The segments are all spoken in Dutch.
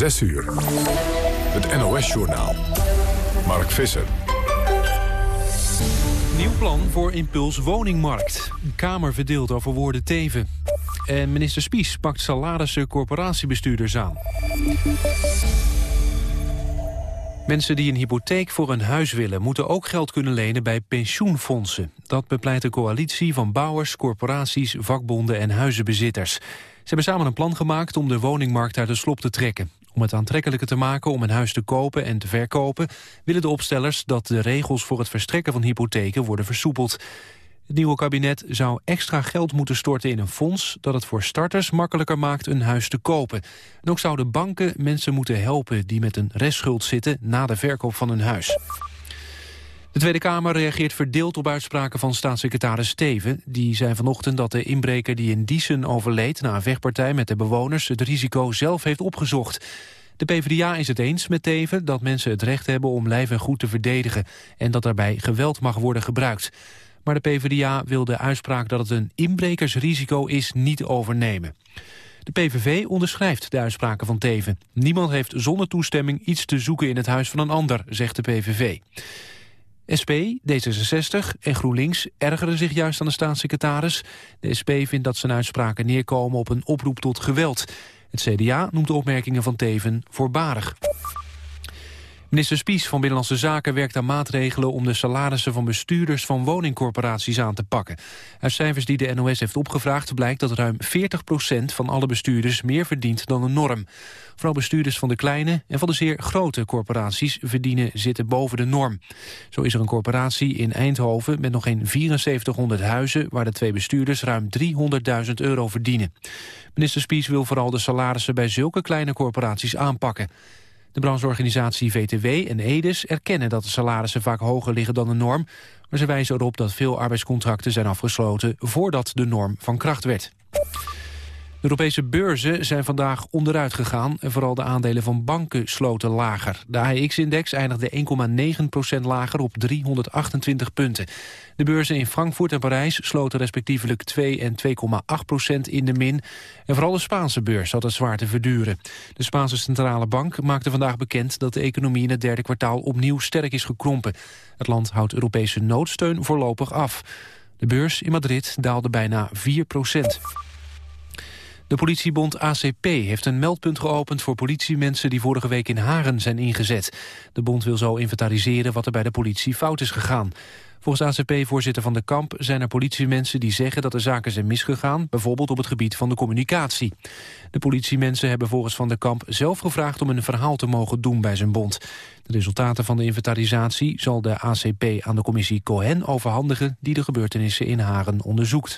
6 uur. Het NOS-journaal. Mark Visser. Nieuw plan voor Impuls Woningmarkt. Een Kamer verdeeld over woorden teven. En minister Spies pakt salarissen corporatiebestuurders aan. Mensen die een hypotheek voor een huis willen... moeten ook geld kunnen lenen bij pensioenfondsen. Dat bepleit de coalitie van bouwers, corporaties, vakbonden en huizenbezitters. Ze hebben samen een plan gemaakt om de woningmarkt uit de slop te trekken. Om het aantrekkelijker te maken om een huis te kopen en te verkopen... willen de opstellers dat de regels voor het verstrekken van hypotheken worden versoepeld. Het nieuwe kabinet zou extra geld moeten storten in een fonds... dat het voor starters makkelijker maakt een huis te kopen. En ook zouden banken mensen moeten helpen die met een restschuld zitten... na de verkoop van hun huis. De Tweede Kamer reageert verdeeld op uitspraken van staatssecretaris Steven. Die zei vanochtend dat de inbreker die in Diesen overleed... na een vechtpartij met de bewoners het risico zelf heeft opgezocht. De PvdA is het eens met Teven dat mensen het recht hebben om lijf en goed te verdedigen... en dat daarbij geweld mag worden gebruikt. Maar de PvdA wil de uitspraak dat het een inbrekersrisico is niet overnemen. De PVV onderschrijft de uitspraken van Teven. Niemand heeft zonder toestemming iets te zoeken in het huis van een ander, zegt de PVV. SP, D66 en GroenLinks ergeren zich juist aan de staatssecretaris. De SP vindt dat zijn uitspraken neerkomen op een oproep tot geweld. Het CDA noemt de opmerkingen van Teven voorbarig. Minister Spies van Binnenlandse Zaken werkt aan maatregelen om de salarissen van bestuurders van woningcorporaties aan te pakken. Uit cijfers die de NOS heeft opgevraagd blijkt dat ruim 40% van alle bestuurders meer verdient dan de norm. Vooral bestuurders van de kleine en van de zeer grote corporaties verdienen zitten boven de norm. Zo is er een corporatie in Eindhoven met nog geen 7400 huizen waar de twee bestuurders ruim 300.000 euro verdienen. Minister Spies wil vooral de salarissen bij zulke kleine corporaties aanpakken. De brancheorganisatie VTW en EDES erkennen dat de salarissen vaak hoger liggen dan de norm, maar ze wijzen erop dat veel arbeidscontracten zijn afgesloten voordat de norm van kracht werd. De Europese beurzen zijn vandaag onderuit gegaan... en vooral de aandelen van banken sloten lager. De AEX-index eindigde 1,9% lager op 328 punten. De beurzen in Frankfurt en Parijs sloten respectievelijk 2 en 2,8% in de min. En vooral de Spaanse beurs had het zwaar te verduren. De Spaanse Centrale Bank maakte vandaag bekend... dat de economie in het derde kwartaal opnieuw sterk is gekrompen. Het land houdt Europese noodsteun voorlopig af. De beurs in Madrid daalde bijna 4 procent. De politiebond ACP heeft een meldpunt geopend voor politiemensen die vorige week in Haren zijn ingezet. De bond wil zo inventariseren wat er bij de politie fout is gegaan. Volgens ACP-voorzitter Van de Kamp zijn er politiemensen die zeggen dat er zaken zijn misgegaan, bijvoorbeeld op het gebied van de communicatie. De politiemensen hebben volgens Van de Kamp zelf gevraagd om een verhaal te mogen doen bij zijn bond. De resultaten van de inventarisatie zal de ACP aan de commissie Cohen overhandigen die de gebeurtenissen in Haren onderzoekt.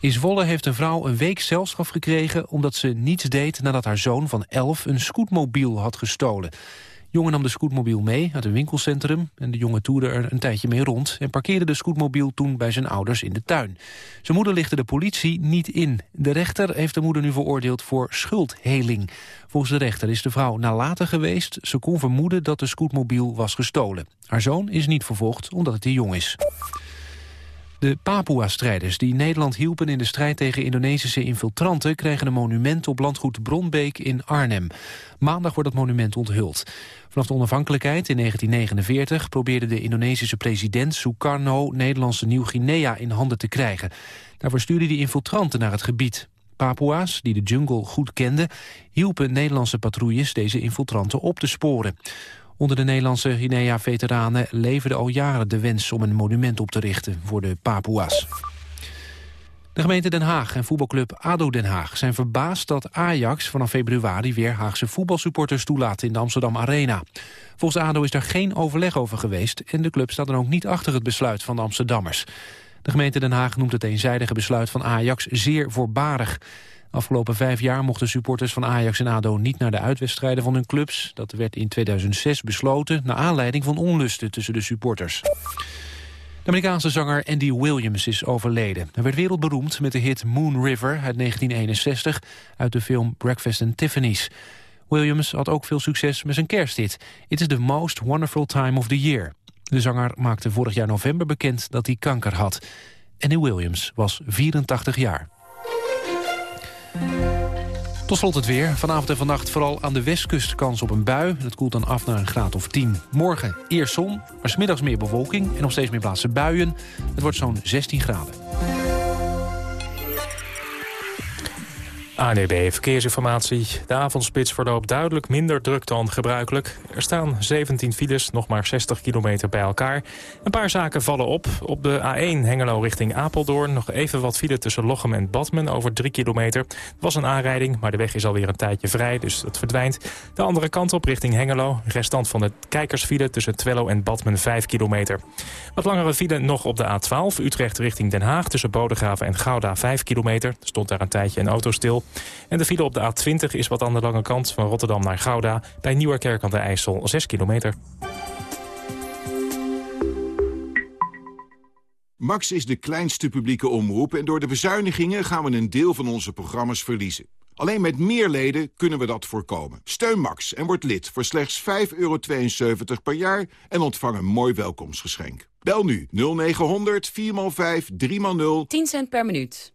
In Zwolle heeft een vrouw een week celstraf gekregen... omdat ze niets deed nadat haar zoon van 11 een scootmobiel had gestolen. jongen nam de scootmobiel mee uit een winkelcentrum... en de jongen toerde er een tijdje mee rond... en parkeerde de scootmobiel toen bij zijn ouders in de tuin. Zijn moeder lichtte de politie niet in. De rechter heeft de moeder nu veroordeeld voor schuldheling. Volgens de rechter is de vrouw nalaten geweest. Ze kon vermoeden dat de scootmobiel was gestolen. Haar zoon is niet vervolgd omdat het te jong is. De Papua-strijders die Nederland hielpen in de strijd tegen Indonesische infiltranten... kregen een monument op landgoed Bronbeek in Arnhem. Maandag wordt het monument onthuld. Vanaf de onafhankelijkheid in 1949 probeerde de Indonesische president Sukarno... Nederlandse Nieuw-Guinea in handen te krijgen. Daarvoor stuurde hij infiltranten naar het gebied. Papua's, die de jungle goed kenden, hielpen Nederlandse patrouilles deze infiltranten op te sporen. Onder de Nederlandse Guinea-veteranen leverde al jaren de wens om een monument op te richten voor de Papua's. De gemeente Den Haag en voetbalclub ADO Den Haag zijn verbaasd dat Ajax vanaf februari weer Haagse voetbalsupporters toelaat in de Amsterdam Arena. Volgens ADO is daar geen overleg over geweest en de club staat dan ook niet achter het besluit van de Amsterdammers. De gemeente Den Haag noemt het eenzijdige besluit van Ajax zeer voorbarig. Afgelopen vijf jaar mochten supporters van Ajax en ADO niet naar de uitwedstrijden van hun clubs. Dat werd in 2006 besloten naar aanleiding van onlusten tussen de supporters. De Amerikaanse zanger Andy Williams is overleden. Hij werd wereldberoemd met de hit Moon River uit 1961 uit de film Breakfast at Tiffany's. Williams had ook veel succes met zijn kersthit. It is the most wonderful time of the year. De zanger maakte vorig jaar november bekend dat hij kanker had. Andy Williams was 84 jaar. Tot slot het weer. Vanavond en vannacht vooral aan de westkust kans op een bui. Het koelt dan af naar een graad of 10. Morgen eerst zon, maar smiddags meer bewolking... en nog steeds meer plaatsen buien. Het wordt zo'n 16 graden. ANEB Verkeersinformatie. De avondspits verloopt duidelijk minder druk dan gebruikelijk. Er staan 17 files, nog maar 60 kilometer bij elkaar. Een paar zaken vallen op. Op de A1 Hengelo richting Apeldoorn... nog even wat file tussen Lochem en Badmen over 3 kilometer. Het was een aanrijding, maar de weg is alweer een tijdje vrij, dus het verdwijnt. De andere kant op richting Hengelo. Restant van de kijkersfile tussen Twello en Badmen 5 kilometer. Wat langere file nog op de A12 Utrecht richting Den Haag... tussen Bodegraven en Gouda 5 kilometer. Er stond daar een tijdje een auto stil. En de file op de A20 is wat aan de lange kant van Rotterdam naar Gouda... bij Nieuwerkerk aan de IJssel 6 kilometer. Max is de kleinste publieke omroep en door de bezuinigingen gaan we een deel van onze programma's verliezen. Alleen met meer leden kunnen we dat voorkomen. Steun Max en word lid voor slechts 5,72 per jaar en ontvang een mooi welkomstgeschenk. Bel nu 0900 4x5 3x0 10 cent per minuut.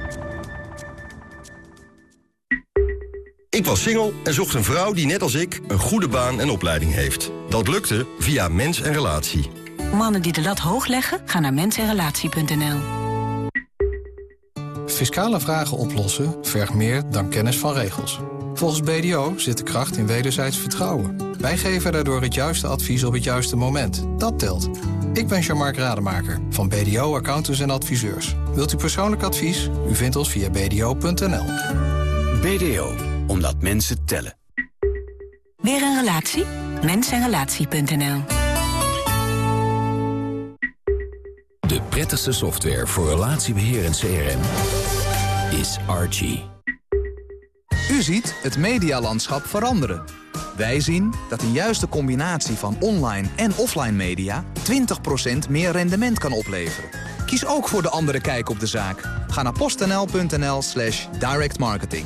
Ik was single en zocht een vrouw die net als ik een goede baan en opleiding heeft. Dat lukte via Mens en Relatie. Mannen die de lat hoog leggen, gaan naar mensenrelatie.nl. Fiscale vragen oplossen vergt meer dan kennis van regels. Volgens BDO zit de kracht in wederzijds vertrouwen. Wij geven daardoor het juiste advies op het juiste moment. Dat telt. Ik ben Jean-Marc Rademaker van BDO Accountants en Adviseurs. Wilt u persoonlijk advies? U vindt ons via bdo.nl. BDO, omdat mensen tellen. Weer een relatie? Mensenrelatie.nl De prettigste software voor relatiebeheer en CRM is Archie. U ziet het medialandschap veranderen. Wij zien dat een juiste combinatie van online en offline media 20% meer rendement kan opleveren. Kies ook voor de andere kijk op de zaak. Ga naar postnl.nl slash directmarketing.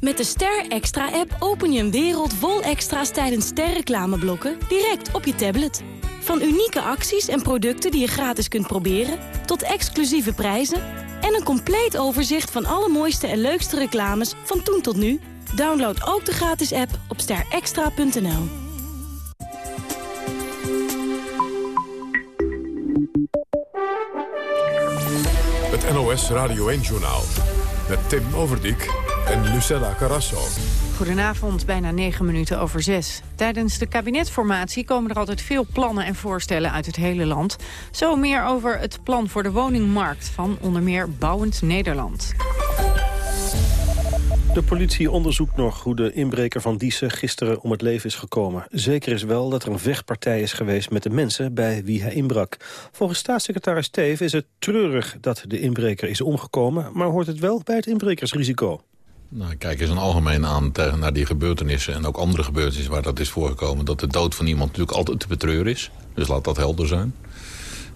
Met de Ster Extra-app open je een wereld vol extra's tijdens sterreclameblokken direct op je tablet. Van unieke acties en producten die je gratis kunt proberen, tot exclusieve prijzen en een compleet overzicht van alle mooiste en leukste reclames van toen tot nu. Download ook de gratis app op sterextra.nl. Het NOS Radio 1-journaal. Met Tim Overdijk en Lucella Carrasso. Goedenavond, bijna negen minuten over zes. Tijdens de kabinetformatie komen er altijd veel plannen en voorstellen uit het hele land. Zo meer over het plan voor de woningmarkt van onder meer Bouwend Nederland. De politie onderzoekt nog hoe de inbreker van Diesen gisteren om het leven is gekomen. Zeker is wel dat er een vechtpartij is geweest met de mensen bij wie hij inbrak. Volgens staatssecretaris Teef is het treurig dat de inbreker is omgekomen... maar hoort het wel bij het inbrekersrisico. Nou, kijk eens een algemeen aan tegen, naar die gebeurtenissen... en ook andere gebeurtenissen waar dat is voorgekomen... dat de dood van iemand natuurlijk altijd te betreuren is. Dus laat dat helder zijn.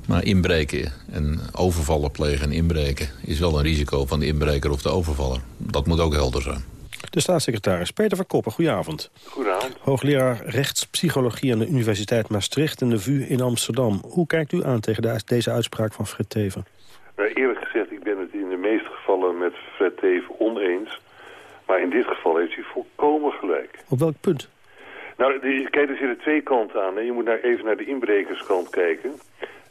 Maar inbreken en overvallen plegen en inbreken... is wel een risico van de inbreker of de overvaller. Dat moet ook helder zijn. De staatssecretaris Peter van Koppen, goedenavond. Goedenavond. Hoogleraar rechtspsychologie aan de Universiteit Maastricht en de VU in Amsterdam. Hoe kijkt u aan tegen de, deze uitspraak van Fred Teven? Nou, eerlijk gezegd, ik ben het in de meeste gevallen met Fred Teven oneens. Maar in dit geval heeft hij volkomen gelijk. Op welk punt? Nou, die, kijk, er zitten twee kanten aan. Hè. Je moet naar, even naar de inbrekerskant kijken.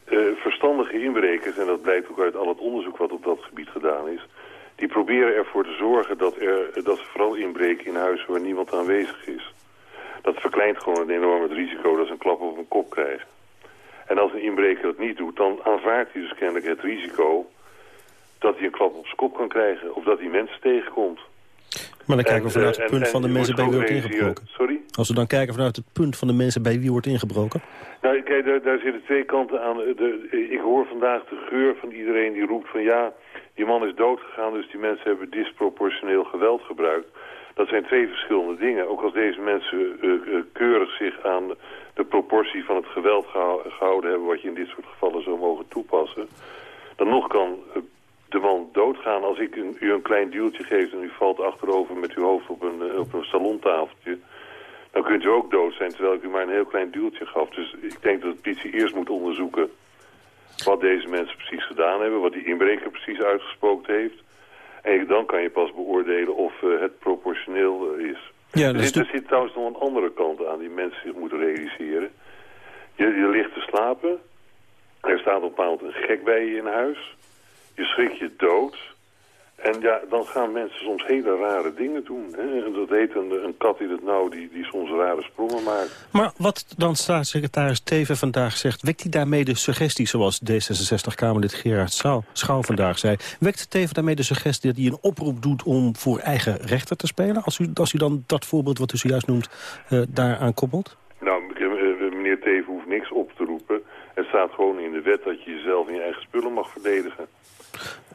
Uh, verstandige inbrekers, en dat blijkt ook uit al het onderzoek wat op dat gebied gedaan is... die proberen ervoor te zorgen dat, er, dat ze vooral inbreken in huizen waar niemand aanwezig is. verkleint gewoon een enorm het risico dat ze een klap op een kop krijgen. En als een inbreker dat niet doet, dan aanvaardt hij dus kennelijk het risico dat hij een klap op zijn kop kan krijgen. Of dat hij mensen tegenkomt. Maar dan kijken we vanuit eh, het punt van de mensen bij wie wordt ingebroken. Sorry? Als we dan kijken vanuit het punt van de mensen bij wie wordt ingebroken. Nou, kijk, daar, daar zitten twee kanten aan. De, ik hoor vandaag de geur van iedereen die roept van ja, die man is doodgegaan, dus die mensen hebben disproportioneel geweld gebruikt. Dat zijn twee verschillende dingen. Ook als deze mensen eh, eh, keurig zich aan de proportie van het geweld geho- gehouden hebben, wat je in dit soort gevallen zou mogen toepassen, dan nog kan eh, de man doodgaan als ik een- u een klein duwtje geef en u valt achterover met uw hoofd op een, eh, op een salontafeltje dan kunt u ook dood zijn, terwijl ik u maar een heel klein duwtje gaf. Dus ik denk dat de politie eerst moet onderzoeken wat deze mensen precies gedaan hebben, wat die inbreker precies uitgesproken heeft. En dan kan je pas beoordelen of eh, het proportioneel eh, is. Ja, er, zit, er zit trouwens nog een andere kant aan die mensen zich moeten realiseren. Je, je ligt te slapen, er staat op een bepaald een gek bij je in huis, je schrikt je dood... En ja, dan gaan mensen soms hele rare dingen doen. Hè? En dat heet een, een kat in het nauw die, die soms rare sprongen maakt. Maar wat dan staatssecretaris Teven vandaag zegt... wekt hij daarmee de suggestie, zoals D66-Kamerlid Gerard Schouw, Schouw vandaag zei... wekt Teven daarmee de suggestie dat hij een oproep doet om voor eigen rechter te spelen? Als u, als u dan dat voorbeeld wat u zojuist noemt eh daaraan koppelt? Nou, eh, meneer Teven hoeft niks op te roepen. Het staat gewoon in de wet dat je jezelf in je eigen spullen mag verdedigen.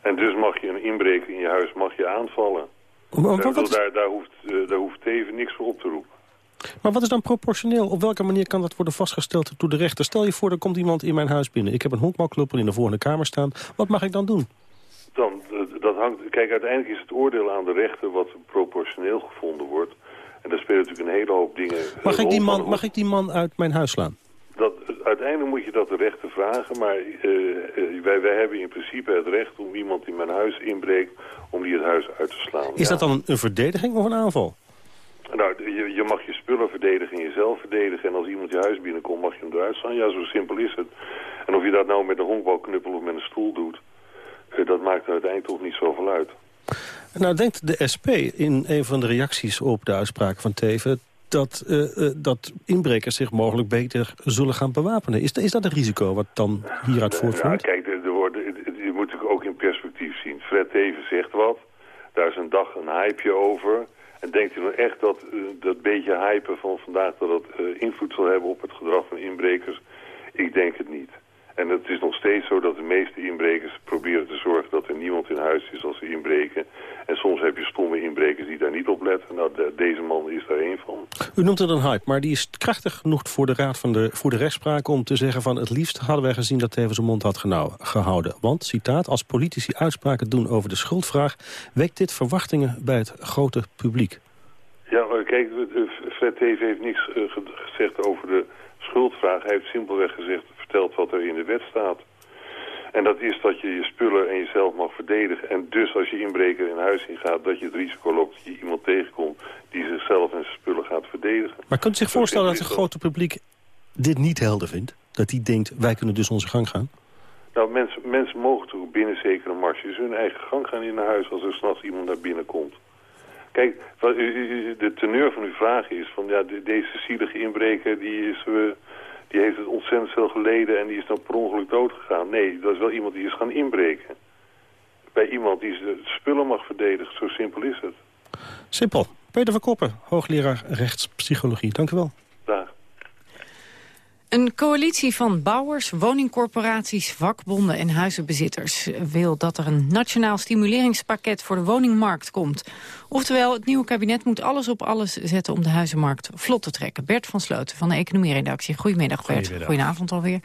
En dus mag je een inbreker in je huis mag je aanvallen. Maar Ik is, daar, daar, hoeft, eh, daar hoeft Teven niks voor op te roepen. maar wat is dan proportioneel? Op welke manier kan dat worden vastgesteld door de rechter? Stel je voor, er komt iemand in mijn huis binnen. Ik heb een honkbalclub in de volgende kamer staan. Wat mag ik dan doen? Dan, eh, dat hangt, kijk, uiteindelijk is het oordeel aan de rechter wat proportioneel gevonden wordt. En daar spelen natuurlijk een hele hoop dingen. eh, Mag ik rol die man, mag ik die man uit mijn huis slaan? Dat, uiteindelijk moet je dat de rechter vragen, maar eh, eh, wij, wij hebben in principe het recht om iemand die mijn huis inbreekt, om die het huis uit te slaan. Is Ja. dat dan een, een verdediging of een aanval? Nou, je, je mag je spullen verdedigen en jezelf verdedigen. En als iemand je huis binnenkomt, mag je hem eruit slaan. Ja, zo simpel is het. En of je dat nou met een honkbalknuppel of met een stoel doet, eh, dat maakt er uiteindelijk toch niet zoveel uit. Nou denkt de SP in een van de reacties op de uitspraak van Teven... dat, eh, eh, dat inbrekers zich mogelijk beter zullen gaan bewapenen. Is, is dat een risico wat dan hieruit Ja, voortvloeit? kijk, er, worden, het- het- je moet natuurlijk ook in perspectief zien. Fred Teven zegt wat, daar is een dag een hypeje over. En denkt u nou echt dat eh, dat beetje hype van vandaag... dat dat invloed zal hebben op het gedrag van inbrekers? Ik denk het niet. En het is nog steeds zo dat de meeste inbrekers proberen te zorgen... dat er niemand in huis is als ze inbreken. En soms heb je stomme inbrekers die daar niet op letten. Nou, de- deze man is daar één van. U noemt het een hype, maar die is krachtig genoeg voor de Raad van de, voor de rechtspraak... om te zeggen van het liefst hadden wij gezien dat Teven zijn mond had gehouden. Want, citaat, als politici uitspraken doen over de schuldvraag... wekt dit verwachtingen bij het grote publiek. Ja, maar kijk, Fred Teven heeft niks eh, ge- gezegd over de schuldvraag. Hij heeft simpelweg gezegd, wat er in de wet staat. En dat is dat je je spullen en jezelf mag verdedigen. En dus als je inbreker in huis ingaat, dat je het risico loopt dat je iemand tegenkomt die zichzelf en zijn spullen gaat verdedigen. Maar kunt u zich voorstellen dat het grote publiek dit niet helder vindt? Dat die denkt, wij kunnen dus onze gang gaan? Nou, mensen, mensen mogen toch binnen zekere marges hun eigen gang gaan in een huis als er s'nachts iemand naar binnen komt. Kijk, de teneur van uw vraag is van ja, de- deze zielige inbreker die, is, eh, die heeft het ontzettend veel geleden en die is dan per ongeluk doodgegaan. Nee, dat is wel iemand die is gaan inbreken. Bij iemand die zijn spullen mag verdedigen, zo simpel is het. Simpel. Peter van Koppen, hoogleraar rechtspsychologie. Dank u wel. Een coalitie van bouwers, woningcorporaties, vakbonden en huizenbezitters wil dat er een nationaal stimuleringspakket voor de woningmarkt komt. Oftewel, het nieuwe kabinet moet alles op alles zetten om de huizenmarkt vlot te trekken. Bert van Sloten van de economieredactie. Goedemiddag Bert. Goedenavond alweer.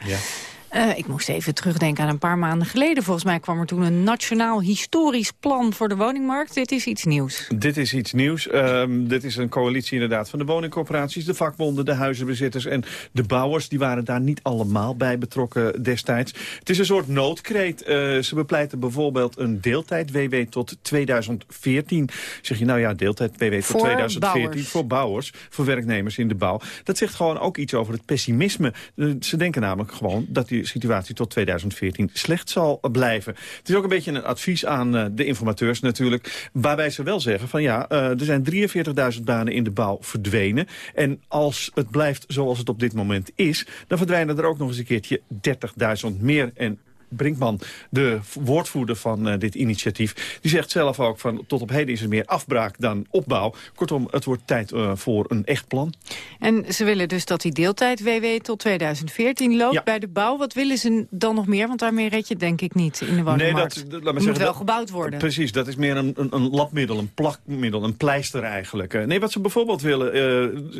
Eh, ik moest even terugdenken aan een paar maanden geleden. Volgens mij kwam er toen een nationaal historisch plan voor de woningmarkt. Dit is iets nieuws. Dit is iets nieuws. Ehm, dit is een coalitie inderdaad van de woningcorporaties, de vakbonden, de huizenbezitters en de bouwers. Die waren daar niet allemaal bij betrokken destijds. Het is een soort noodkreet. Eh, ze bepleiten bijvoorbeeld een deeltijd-WW tot 2014. Zeg je nou ja, deeltijd-WW tot Voor 2014 bouwers. voor bouwers, voor werknemers in de bouw. Dat zegt gewoon ook iets over het pessimisme. Eh, ze denken namelijk gewoon dat die situatie tot 2014 slecht zal blijven. Het is ook een beetje een advies aan uh, de informateurs natuurlijk. Waarbij ze wel zeggen van ja, uh, er zijn 43.000 banen in de bouw verdwenen. En als het blijft zoals het op dit moment is... dan verdwijnen er ook nog eens een keertje 30.000 meer. En Brinkman, de woordvoerder van uh, dit initiatief... die zegt zelf ook van tot op heden is er meer afbraak dan opbouw. Kortom, het wordt tijd uh, voor een echt plan. En ze willen dus dat die deeltijd WW tot 2014 loopt ja. bij de bouw. Wat willen ze dan nog meer? Want daarmee red je denk ik niet in de woningmarkt. Nee, dat, laat maar moet wel dat, gebouwd worden. Precies, dat is meer een, een, een labmiddel, een plakmiddel, een pleister eigenlijk. Uh, nee, wat ze bijvoorbeeld willen,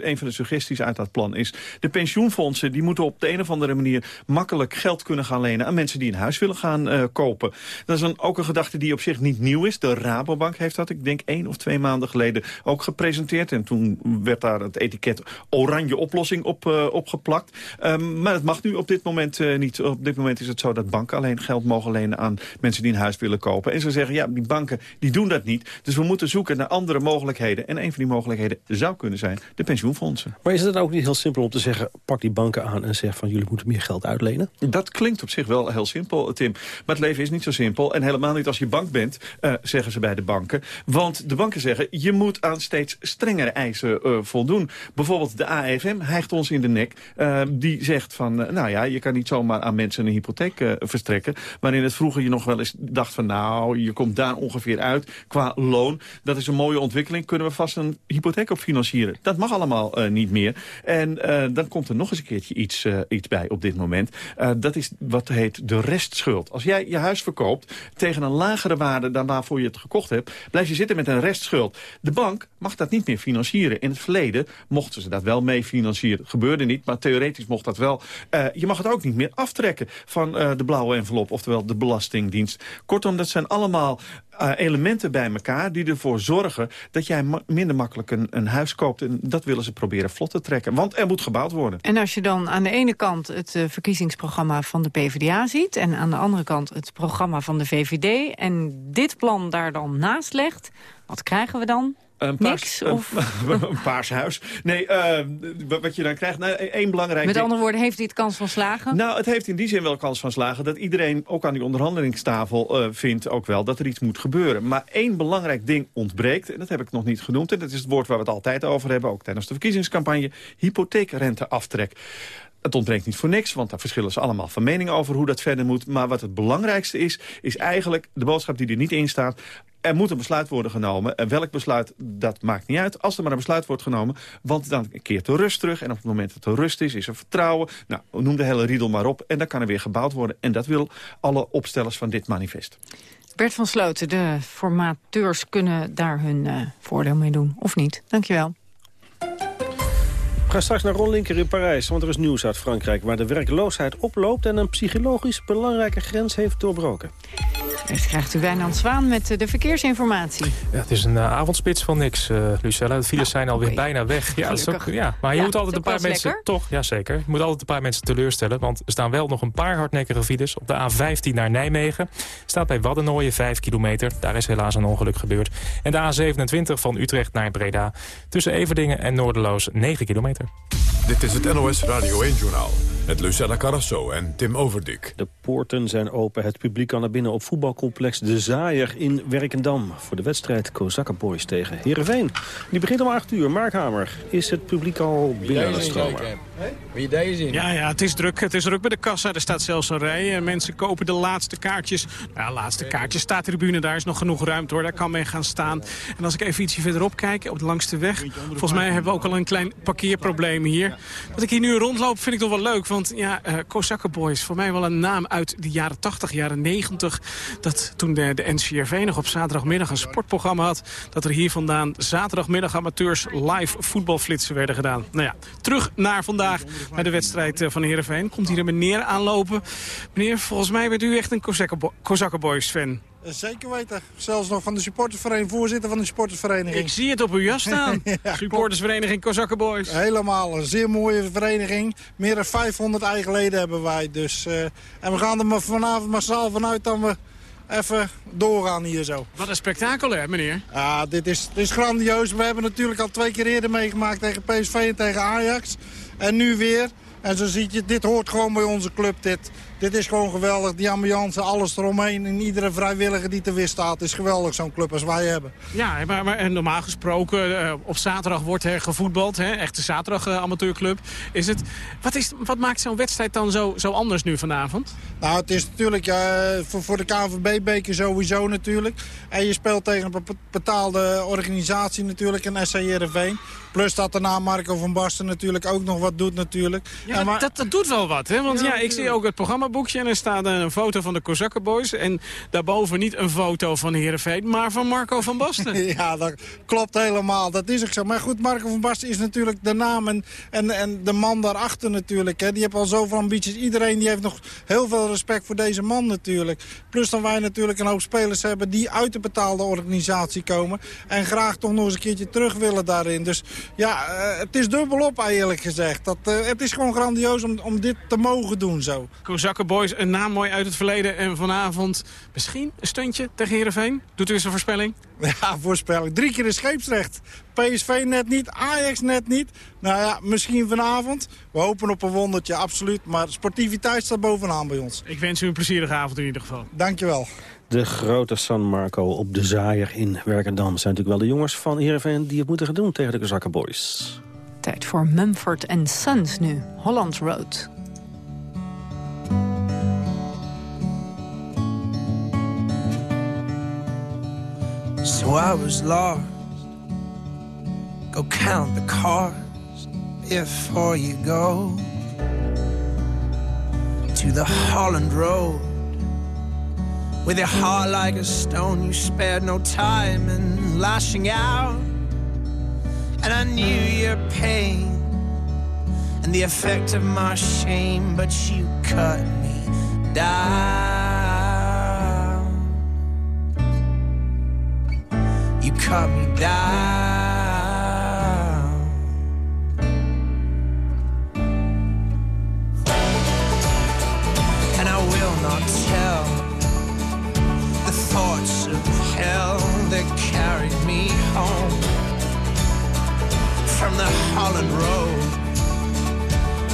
een van de suggesties uit dat plan is... de pensioenfondsen die moeten op de een of andere manier makkelijk geld kunnen gaan lenen aan mensen die een huis willen gaan uh, kopen. Dat is een, ook een gedachte die op zich niet nieuw is. De Rabobank heeft dat, ik denk één of twee maanden geleden, ook gepresenteerd. En toen werd daar het etiket oranje oplossing op uh, opgeplakt. Um, maar het mag nu op dit moment uh, niet. Op dit moment is het zo dat banken alleen geld mogen lenen aan mensen die een huis willen kopen. En ze zeggen, ja, die banken die doen dat niet. Dus we moeten zoeken naar andere mogelijkheden. En een van die mogelijkheden zou kunnen zijn de pensioenfondsen. Maar is het ook niet heel simpel om te zeggen, pak die banken aan en zeg van jullie moeten meer geld uitlenen? Dat klinkt op zich wel heel simpel, Tim. Maar het leven is niet zo simpel. En helemaal niet als je bank bent, uh, zeggen ze bij de banken. Want de banken zeggen, je moet aan steeds strengere eisen uh, voldoen. Bijvoorbeeld de AFM hijgt ons in de nek. Uh, die zegt van, nou ja, je kan niet zomaar aan mensen een hypotheek verstrekken. Waarin het vroeger je nog wel eens dacht van, nou, je komt daar ongeveer uit qua loon. Dat is een mooie ontwikkeling. Kunnen we vast een hypotheek op financieren? Dat mag allemaal niet meer. En dan komt er nog eens een keertje iets, iets bij op dit moment. dat is wat heet de restschuld. Als jij je huis verkoopt tegen een lagere waarde dan waarvoor je het gekocht hebt... blijf je zitten met een restschuld. De bank mag dat niet meer financieren. In het verleden mochten ze dat wel mee financieren. Gebeurde niet, maar theoretisch mocht dat wel. Uh, je mag het ook niet meer aftrekken van uh, de blauwe envelop, oftewel de Belastingdienst. Kortom, dat zijn allemaal uh, elementen bij elkaar die ervoor zorgen dat jij minder makkelijk een, een, huis koopt. En dat willen ze proberen vlot te trekken. Want er moet gebouwd worden. En als je dan aan de ene kant het verkiezingsprogramma van de PvdA ziet... en aan de andere kant het programma van de VVD... en dit plan daar dan naast legt, wat krijgen we dan? Een paars, Niks? Of? Een, een paars huis. Nee, uh, wat je dan krijgt, nou, één belangrijk... Met andere woorden, heeft dit kans van slagen? Nou, het heeft in die zin wel kans van slagen... dat iedereen ook aan die onderhandelingstafel uh, vindt ook wel dat er iets moet gebeuren. Maar één belangrijk ding ontbreekt, en dat heb ik nog niet genoemd... en dat is het woord waar we het altijd over hebben, ook tijdens de verkiezingscampagne... hypotheekrenteaftrek. Het ontbreekt niet voor niks, want daar verschillen ze allemaal van mening over hoe dat verder moet. Maar wat het belangrijkste is, is eigenlijk de boodschap die er niet in staat. Er moet een besluit worden genomen. En welk besluit, dat maakt niet uit. Als er maar een besluit wordt genomen, want dan keert de rust terug. En op het moment dat er rust is, is er vertrouwen. Nou, noem de hele riedel maar op. En dan kan er weer gebouwd worden. En dat wil alle opstellers van dit manifest. Bert van Sloten, de formateurs kunnen daar hun uh, voordeel mee doen. Of niet? Dankjewel. Gaan straks naar Ron Linker in Parijs, want er is nieuws uit Frankrijk... waar de werkloosheid oploopt en een psychologisch belangrijke grens heeft doorbroken. Eerst krijgt u Wijnand Zwaan met de verkeersinformatie. Ja, het is een uh, avondspits van niks, uh, Lucella. De files nou, zijn alweer okay. bijna weg. Ja, dat is ook, ja, maar je ja, moet altijd een paar mensen... Lekker. Toch, ja zeker. Je moet altijd een paar mensen teleurstellen. Want er staan wel nog een paar hardnekkige files. Op de A15 naar Nijmegen staat bij Waddenooien 5 kilometer. Daar is helaas een ongeluk gebeurd. En de A27 van Utrecht naar Breda. Tussen Everdingen en Noorderloos 9 kilometer. Dit is het NOS Radio 1-journaal. Met Lucella Carrasso en Tim Overdik. De poorten zijn open. Het publiek kan naar binnen op voetbalcomplex De Zaaier in Werkendam. Voor de wedstrijd Kozakken Boys tegen Heerenveen. Die begint om 8 uur. Mark Hamer, is het publiek al binnen aan het stromen? Ja, ja, het is druk. Het is druk bij de kassa. Er staat zelfs een rij. Mensen kopen de laatste kaartjes. Nou, laatste kaartjes. Staat tribune, daar is nog genoeg ruimte hoor. Daar kan men gaan staan. En als ik even ietsje verderop kijk, op de langste weg. Volgens mij hebben we ook al een klein parkeerprobleem hier. Dat ik hier nu rondloop vind ik toch wel leuk. Want ja, uh, Kozakken Boys, voor mij wel een naam uit de jaren 80, jaren 90. Dat toen de, de NCRV nog op zaterdagmiddag een sportprogramma had. Dat er hier vandaan zaterdagmiddag amateurs live voetbalflitsen werden gedaan. Nou ja, terug naar vandaag bij de wedstrijd van Heerenveen. Komt hier een meneer aanlopen. Meneer, volgens mij bent u echt een Kozakken Boys fan. Zeker weten. Zelfs nog van de supportersvereniging, voorzitter van de supportersvereniging. Ik zie het op uw jas staan. ja, supportersvereniging Kozakken Boys. Helemaal, een zeer mooie vereniging. Meer dan 500 eigen leden hebben wij. Dus, uh, en we gaan er maar vanavond massaal vanuit dat we even doorgaan hier zo. Wat een spektakel hè, meneer? Ja, dit is, dit is grandioos. We hebben natuurlijk al twee keer eerder meegemaakt tegen PSV en tegen Ajax. En nu weer. En zo ziet je, dit hoort gewoon bij onze club. Dit, dit is gewoon geweldig. Die ambiance, alles eromheen. En iedere vrijwilliger die te weer staat is geweldig, zo'n club als wij hebben. Ja, maar, maar normaal gesproken, uh, op zaterdag wordt er gevoetbald. Hè? Echte zaterdag uh, amateurclub. Is het, wat, is, wat maakt zo'n wedstrijd dan zo, zo anders nu vanavond? Nou, het is natuurlijk ja, voor, voor de KNVB-beker sowieso natuurlijk. En je speelt tegen een betaalde organisatie natuurlijk, een SCRV. Plus dat daarna Marco van Basten natuurlijk ook nog wat doet natuurlijk. Ja, maar... dat, dat doet wel wat, hè? Want ja, ja ik zie ook het programmaboekje en er staat een foto van de Kozakkenboys. En daarboven niet een foto van Heerenveen, maar van Marco van Basten. ja, dat klopt helemaal. Dat is ook zo. Maar goed, Marco van Basten is natuurlijk de naam en, en, en de man daarachter natuurlijk. Hè. Die heeft al zoveel ambities. Iedereen die heeft nog heel veel respect voor deze man natuurlijk. Plus dan wij natuurlijk een hoop spelers hebben die uit de betaalde organisatie komen. En graag toch nog eens een keertje terug willen daarin. Dus ja, uh, het is dubbelop eerlijk gezegd. Dat, uh, het is gewoon grandioos om, om dit te mogen doen zo. Boys, een naam mooi uit het verleden. En vanavond misschien een stuntje tegen Heerenveen. Doet u eens een voorspelling? Ja, voorspelling. Drie keer de scheepsrecht. PSV net niet, Ajax net niet. Nou ja, misschien vanavond. We hopen op een wondertje, absoluut. Maar sportiviteit staat bovenaan bij ons. Ik wens u een plezierige avond in ieder geval. Dankjewel. De grote San Marco op de Zaaier in Werkendam... zijn natuurlijk wel de jongens van Heerenveen die het moeten gaan doen tegen de Kazakken Boys. Tijd voor Mumford Sons nu, Holland Road. So I was lost. Go count the cars before you go to the Holland Road. With your heart like a stone, you spared no time in lashing out. And I knew your pain and the effect of my shame, but you cut me down. Cut me down. And I will not tell the thoughts of hell that carried me home from the Holland Road.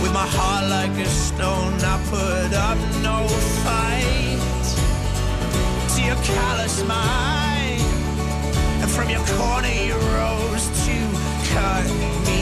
With my heart like a stone, I put up no fight to your callous mind. From your corner you rose to cut me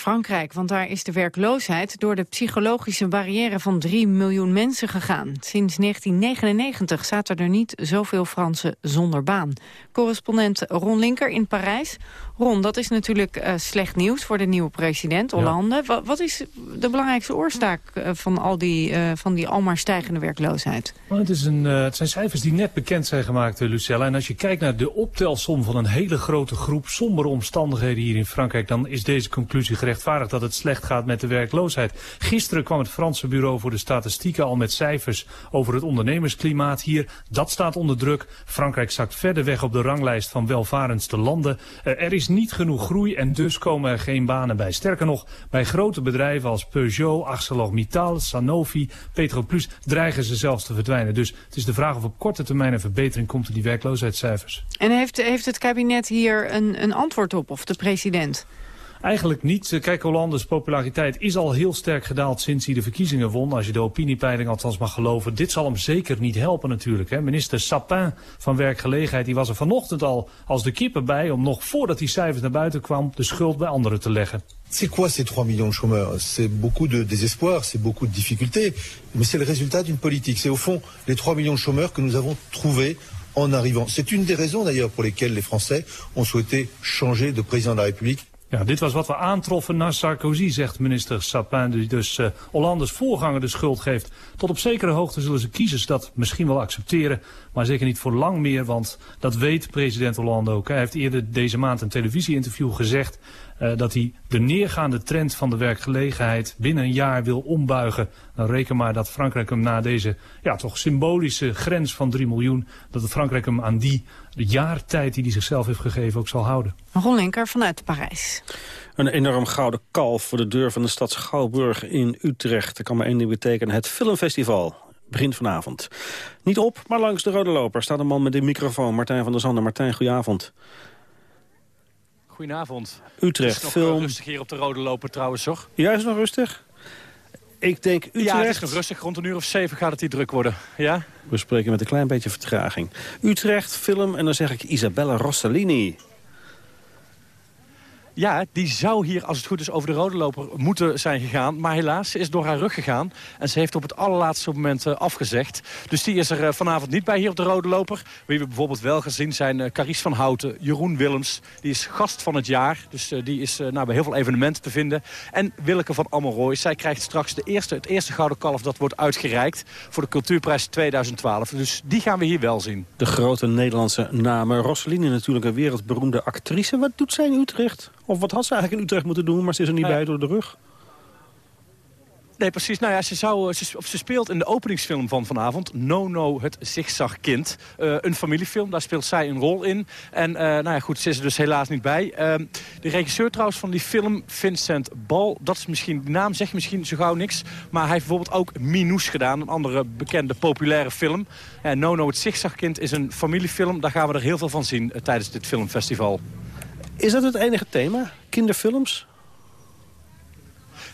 Frankrijk, want daar is de werkloosheid door de psychologische barrière van 3 miljoen mensen gegaan. Sinds 1999 zaten er niet zoveel Fransen zonder baan. Correspondent Ron Linker in Parijs. Ron, dat is natuurlijk eh, slecht nieuws voor de nieuwe president Hollande. Wa- Wat is de belangrijkste oorzaak eh, van, al die, eh, van die almaar stijgende werkloosheid? Nou, het, is een, het zijn cijfers die net bekend zijn gemaakt, Lucella. En als je kijkt naar de optelsom van een hele grote groep sombere omstandigheden hier in Frankrijk... dan is deze conclusie gerechtvaardigd dat het slecht gaat met de werkloosheid. Gisteren kwam het Franse Bureau voor de Statistieken al met cijfers over het ondernemersklimaat hier. Dat staat onder druk. Frankrijk zakt verder weg op de ranglijst van welvarendste landen. Eh, er is niet genoeg groei en dus komen er geen banen bij. Sterker nog, bij grote bedrijven als Peugeot, ArcelorMittal, Sanofi, Petroplus dreigen ze zelfs te verdwijnen. Dus het is de vraag of op korte termijn een verbetering komt in die werkloosheidscijfers. En heeft, heeft het kabinet hier een, een antwoord op, of de president? Eigenlijk niet. Kijk, Hollandes populariteit is al heel sterk gedaald sinds hij de verkiezingen won. Als je de opiniepeiling althans mag geloven. Dit zal hem zeker niet helpen natuurlijk. Hè. Minister Sapin van Werkgelegenheid die was er vanochtend al als de kippen bij... om nog voordat die cijfers naar buiten kwam de schuld bij anderen te leggen. C'est quoi ces 3 millions de chômeurs C'est beaucoup de désespoir, c'est beaucoup de difficultés, mais c'est le résultat d'une politique. C'est au fond les 3 millions de chômeurs que nous avons trouvés en arrivant. C'est une des raisons d'ailleurs pour lesquelles les Français ont souhaité changer de président de la République. Ja, dit was wat we aantroffen na Sarkozy, zegt minister Sapin, die dus uh, Hollandes voorganger de schuld geeft. Tot op zekere hoogte zullen ze kiezers dat misschien wel accepteren, maar zeker niet voor lang meer, want dat weet president Hollande ook. Hij heeft eerder deze maand een televisieinterview gezegd uh, dat hij de neergaande trend van de werkgelegenheid binnen een jaar wil ombuigen. Dan reken maar dat Frankrijk hem na deze ja, toch symbolische grens van 3 miljoen, dat Frankrijk hem aan die jaartijd die hij zichzelf heeft gegeven ook zal houden. Ron Linker vanuit Parijs. Een enorm gouden kalf voor de deur van de stad Schouwburg in Utrecht. Dat kan maar één ding betekenen. Het filmfestival begint vanavond. Niet op, maar langs de rode loper staat een man met de microfoon. Martijn van der Zanden. Martijn, goedenavond. Goedenavond. Utrecht, het is film. nog rustig hier op de rode loper trouwens, toch? Ja, is het nog rustig? Ik denk Utrecht... Ja, het is nog rustig. Rond een uur of zeven gaat het hier druk worden. Ja? We spreken met een klein beetje vertraging. Utrecht, film en dan zeg ik Isabella Rossellini. Ja, die zou hier, als het goed is, over de rode loper moeten zijn gegaan. Maar helaas, ze is door haar rug gegaan. En ze heeft op het allerlaatste moment uh, afgezegd. Dus die is er uh, vanavond niet bij hier op de rode loper. Wie we bijvoorbeeld wel gezien zijn uh, Carice van Houten, Jeroen Willems. Die is gast van het jaar. Dus die is nou, bij heel veel evenementen te vinden. En Willeke van Ammerooy. Zij krijgt straks de eerste, het eerste gouden kalf dat wordt uitgereikt. Voor de Cultuurprijs 2012. Dus die gaan we hier wel zien. De grote Nederlandse namen. Rossellini natuurlijk een wereldberoemde actrice. Wat doet zij in Utrecht? Of wat had ze eigenlijk in Utrecht moeten doen, maar ze is er niet bij door de rug? Nee, precies. Nou ja, ze, zou, ze, ze, speelt in de openingsfilm van vanavond. No No, het zigzagkind. Uh, een familiefilm, daar speelt zij een rol in. En uh, nou ja, goed, ze is er dus helaas niet bij. Uh, de regisseur trouwens van die film, Vincent Bal. Dat is misschien, de naam zegt misschien zo gauw niks. Maar hij heeft bijvoorbeeld ook Minous gedaan. Een andere bekende, populaire film. En No No, het zigzagkind is een familiefilm. Daar gaan we er heel veel van zien tijdens dit filmfestival. Is dat het enige thema? Kinderfilms?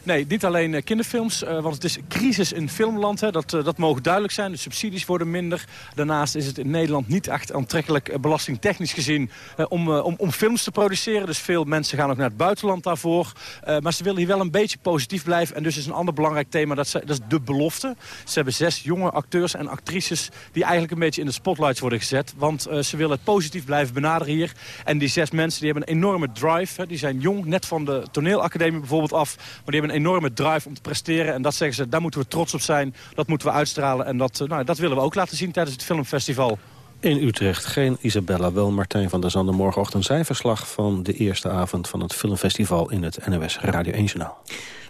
Nee, niet alleen uh, kinderfilms, uh, want het is crisis in filmland. Hè. Dat, uh, dat mogen duidelijk zijn. De subsidies worden minder. Daarnaast is het in Nederland niet echt aantrekkelijk, belastingtechnisch gezien, om, om, om, films te produceren. Dus veel mensen gaan ook naar het buitenland daarvoor. maar ze willen hier wel een beetje positief blijven. En dus is een ander belangrijk thema, dat, ze, dat is de belofte. Ze hebben zes jonge acteurs en actrices die eigenlijk een beetje in de spotlights worden gezet. Want ze willen het positief blijven benaderen hier. En die zes mensen die hebben een enorme drive. Hè. Die zijn jong, net van de toneelacademie bijvoorbeeld af. Maar die hebben een enorme drive om te presteren. En dat zeggen ze, daar moeten we trots op zijn. Dat moeten we uitstralen. En dat, nou, dat willen we ook laten zien tijdens het filmfestival. In Utrecht geen Isabella, wel Martijn van der Zanden. Morgenochtend zijn verslag van de eerste avond van het filmfestival in het NOS Radio 1 Journaal.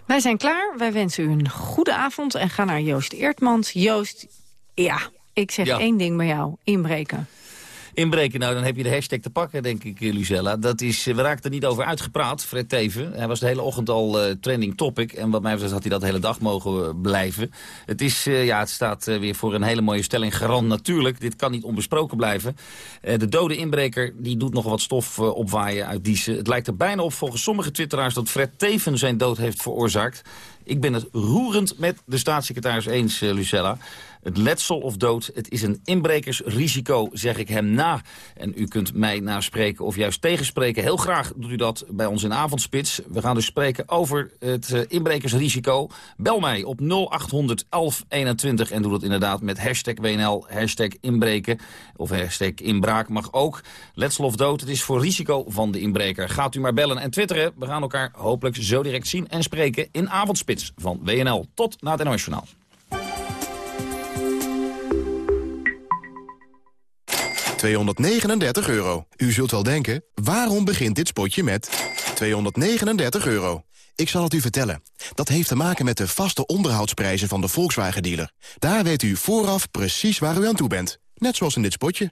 Wij zijn klaar. Wij wensen u een goede avond en gaan naar Joost Eertmans. Joost, ja, ik zeg ja. één ding bij jou. Inbreken. Inbreken, nou dan heb je de hashtag te pakken, denk ik, Lucella. Dat is, we raakten er niet over uitgepraat, Fred Teven. Hij was de hele ochtend al uh, trending topic. En wat mij betreft had hij dat hele dag mogen blijven. Het, is, ja, het staat weer voor een hele mooie stelling garant natuurlijk. Dit kan niet onbesproken blijven. de dode inbreker die doet nog wat stof opwaaien uit Diezen. Het lijkt er bijna op volgens sommige twitteraars dat Fred Teven zijn dood heeft veroorzaakt. Ik ben het roerend met de staatssecretaris eens, Lucella. Het letsel of dood, het is een inbrekersrisico, zeg ik hem na. En u kunt mij naspreken of juist tegenspreken. Heel graag doet u dat bij ons in Avondspits. We gaan dus spreken over het uh, inbrekersrisico. Bel mij op 0800 1121 en doe dat inderdaad met hashtag WNL, hashtag inbreken. Of hashtag inbraak mag ook. Letsel of dood, het is voor risico van de inbreker. Gaat u maar bellen en twitteren. We gaan elkaar hopelijk zo direct zien en spreken in Avondspits van WNL. Tot na het Journaal. 239 euro. U zult wel denken, waarom begint dit spotje met 239 euro? Ik zal het u vertellen. Dat heeft te maken met de vaste onderhoudsprijzen van de Volkswagen-dealer. Daar weet u vooraf precies waar u aan toe bent. Net zoals in dit spotje.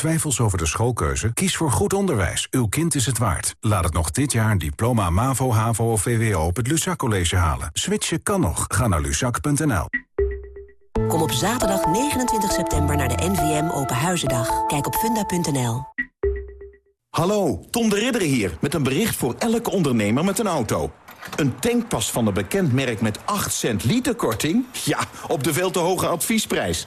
Twijfels over de schoolkeuze? Kies voor goed onderwijs. Uw kind is het waard. Laat het nog dit jaar een diploma MAVO, HAVO of VWO op het Luzak College halen. Switchen kan nog. Ga naar luzak.nl. Kom op zaterdag 29 september naar de NVM Open Huizendag. Kijk op funda.nl. Hallo, Tom de Ridder hier met een bericht voor elke ondernemer met een auto. Een tankpas van een bekend merk met 8 cent liter korting? Ja, op de veel te hoge adviesprijs.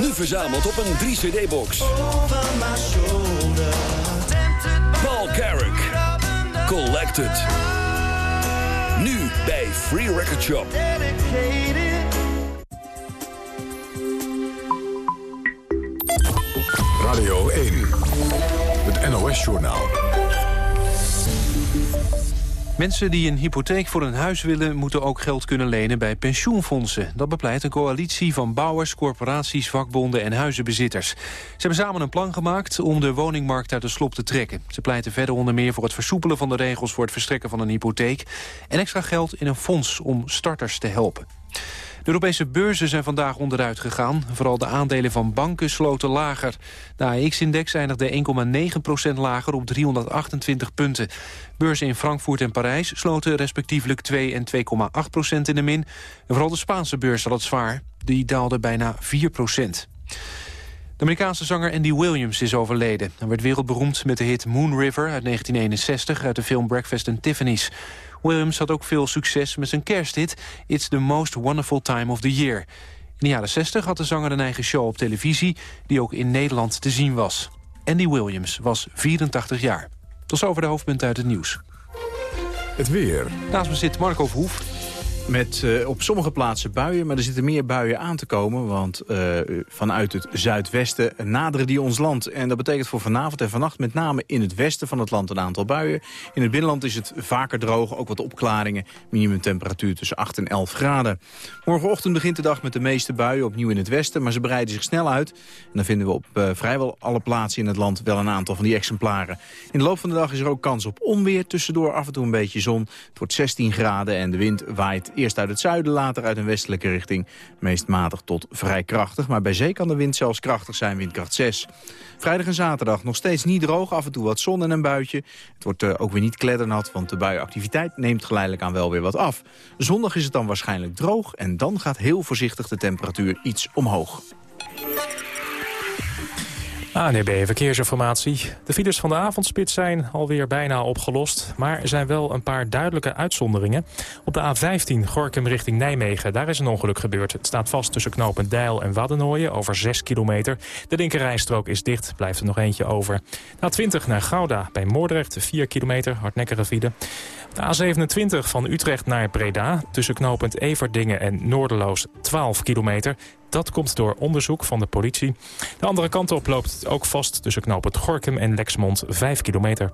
Nu verzameld op een 3-cd-box. Paul Carrick. Collected. Nu bij Free Record Shop. Radio 1. Het NOS-journaal. Mensen die een hypotheek voor een huis willen... moeten ook geld kunnen lenen bij pensioenfondsen. Dat bepleit een coalitie van bouwers, corporaties, vakbonden en huizenbezitters. Ze hebben samen een plan gemaakt om de woningmarkt uit de slop te trekken. Ze pleiten verder onder meer voor het versoepelen van de regels... voor het verstrekken van een hypotheek... en extra geld in een fonds om starters te helpen. Europese beurzen zijn vandaag onderuit gegaan. Vooral de aandelen van banken sloten lager. De AX-index eindigde 1,9% lager op 328 punten. Beurzen in Frankfurt en Parijs sloten respectievelijk 2 en 2,8% in de min. En vooral de Spaanse beurs had het zwaar. Die daalde bijna 4% de Amerikaanse zanger Andy Williams is overleden. Hij werd wereldberoemd met de hit Moon River uit 1961... uit de film Breakfast and Tiffany's. Williams had ook veel succes met zijn kersthit... It's the most wonderful time of the year. In de jaren 60 had de zanger een eigen show op televisie... die ook in Nederland te zien was. Andy Williams was 84 jaar. Tot zover de hoofdpunten uit het nieuws. Het weer. Naast me zit Marco Verhoef. Met uh, op sommige plaatsen buien, maar er zitten meer buien aan te komen. Want uh, vanuit het zuidwesten naderen die ons land. En dat betekent voor vanavond en vannacht met name in het westen van het land een aantal buien. In het binnenland is het vaker droog, ook wat opklaringen. Minimumtemperatuur tussen 8 en 11 graden. Morgenochtend begint de dag met de meeste buien opnieuw in het westen. Maar ze breiden zich snel uit. En dan vinden we op uh, vrijwel alle plaatsen in het land wel een aantal van die exemplaren. In de loop van de dag is er ook kans op onweer. Tussendoor af en toe een beetje zon. Het wordt 16 graden en de wind waait Eerst uit het zuiden, later uit een westelijke richting. Meest matig tot vrij krachtig, maar bij zee kan de wind zelfs krachtig zijn, windkracht 6. Vrijdag en zaterdag nog steeds niet droog, af en toe wat zon en een buitje. Het wordt uh, ook weer niet kleddernat, want de buienactiviteit neemt geleidelijk aan wel weer wat af. Zondag is het dan waarschijnlijk droog en dan gaat heel voorzichtig de temperatuur iets omhoog. ANB e Verkeersinformatie. De files van de avondspits zijn alweer bijna opgelost. Maar er zijn wel een paar duidelijke uitzonderingen. Op de A15 Gorkum richting Nijmegen, daar is een ongeluk gebeurd. Het staat vast tussen knopen en Waddenooien over 6 kilometer. De linkerrijstrook is dicht, blijft er nog eentje over. A20 naar Gouda bij Moordrecht, 4 kilometer, hardnekkige file. De A27 van Utrecht naar Breda tussen knooppunt Everdingen en Noorderloos 12 kilometer. Dat komt door onderzoek van de politie. De andere kant op loopt het ook vast tussen knooppunt Gorkum en Lexmond 5 kilometer.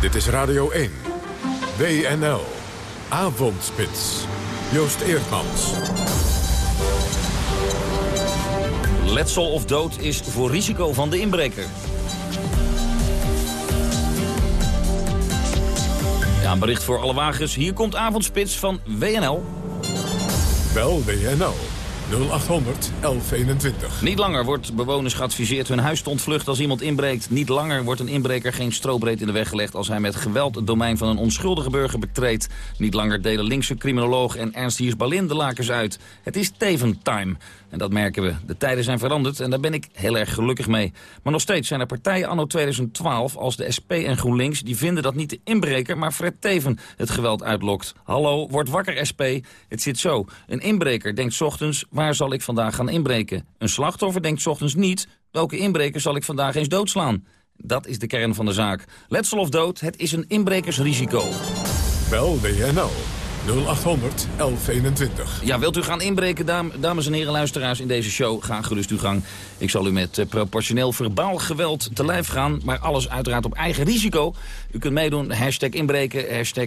Dit is Radio 1. WNL. Avondspits. Joost Eerdmans. Letsel of dood is voor risico van de inbreker. Ja, een bericht voor alle wagens. Hier komt avondspits van WNL. Bel WNL 0800 1121. Niet langer wordt bewoners geadviseerd hun huis te ontvluchten als iemand inbreekt. Niet langer wordt een inbreker geen strobreed in de weg gelegd... als hij met geweld het domein van een onschuldige burger betreedt. Niet langer delen linkse criminoloog en Ernst Hiers Balin de lakens uit. Het is teven time. En dat merken we. De tijden zijn veranderd en daar ben ik heel erg gelukkig mee. Maar nog steeds zijn er partijen anno 2012 als de SP en GroenLinks... die vinden dat niet de inbreker, maar Fred Teven het geweld uitlokt. Hallo, word wakker SP. Het zit zo. Een inbreker denkt ochtends, waar zal ik vandaag gaan inbreken? Een slachtoffer denkt ochtends niet, welke inbreker zal ik vandaag eens doodslaan? Dat is de kern van de zaak. Letsel of dood, het is een inbrekersrisico. Bel WNL 0800 1121. Ja, wilt u gaan inbreken, dam- dames en heren luisteraars, in deze show? Ga gerust uw gang. Ik zal u met eh, proportioneel verbaal geweld te lijf gaan, maar alles uiteraard op eigen risico. U kunt meedoen, hashtag inbreken, hashtag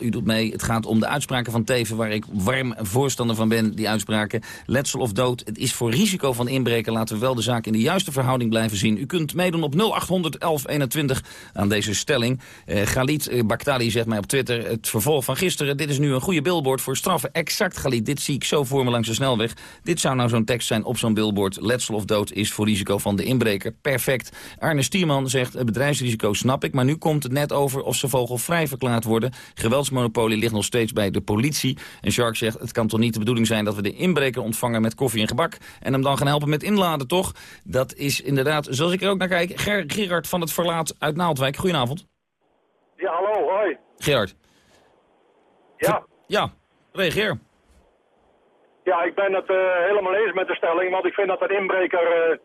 u doet mee. Het gaat om de uitspraken van Teven, waar ik warm voorstander van ben, die uitspraken. Letsel of dood, het is voor risico van inbreken. Laten we wel de zaak in de juiste verhouding blijven zien. U kunt meedoen op 0800 1121 aan deze stelling. Eh Galit eh, Bakhtali zegt mij op Twitter, het vervolg van gisteren, dit is nu een goede billboard voor straffen. Exact, Galit, dit zie ik zo voor me langs de snelweg. Dit zou nou zo'n tekst zijn op zo'n billboard. Letsel of dood is voor risico van de inbreker. Perfect. Arne Stierman zegt, het bedrijfsrisico snap ik, maar nu komt het net over of ze vogelvrij verklaard worden. Geweldsmonopolie ligt nog steeds bij de politie. En Shark zegt, het kan toch niet de bedoeling zijn dat we de inbreker ontvangen met koffie en gebak en hem dan gaan helpen met inladen, toch? Dat is inderdaad, zoals ik er ook naar kijk, Ger Gerard van het Verlaat uit Naaldwijk. Goedenavond. Ja, hallo, hoi. Gerard. Ja. Ja, reageer. Ja, ik ben het eh, helemaal eens met de stelling, want ik vind dat een inbreker eh,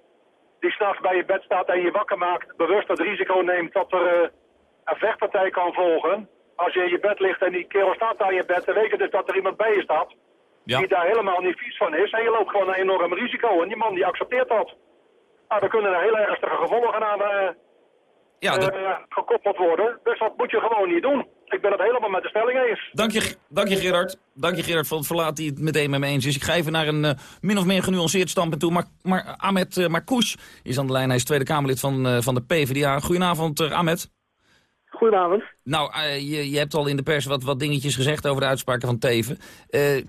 die s'nachts bij je bed staat en je wakker maakt, bewust het risico neemt dat er eh, een vechtpartij kan volgen. Als je in je bed ligt en die kerel staat aan je bed, dan weet je dus dat er iemand bij je staat die daar helemaal niet vies van is. En je loopt gewoon een enorm risico en die man die accepteert dat. Nou, dan kunnen er heel ernstige gevolgen aan eh, eh, gekoppeld worden. Dus dat moet je gewoon niet doen. Ik ben het helemaal met de stelling eens. Dank je, dank je Gerard. Dank je Gerard van het Verlaat die het meteen met me eens is. Ik ga even naar een eh, min of meer genuanceerd standpunt toe. Maar, maar Ahmed Marcouch is aan de lijn. Hij is Tweede Kamerlid van, van de PvdA. Goedenavond Ahmed. Goedenavond. Nou, je, je hebt al in de pers wat, wat dingetjes gezegd over de uitspraken van Teven.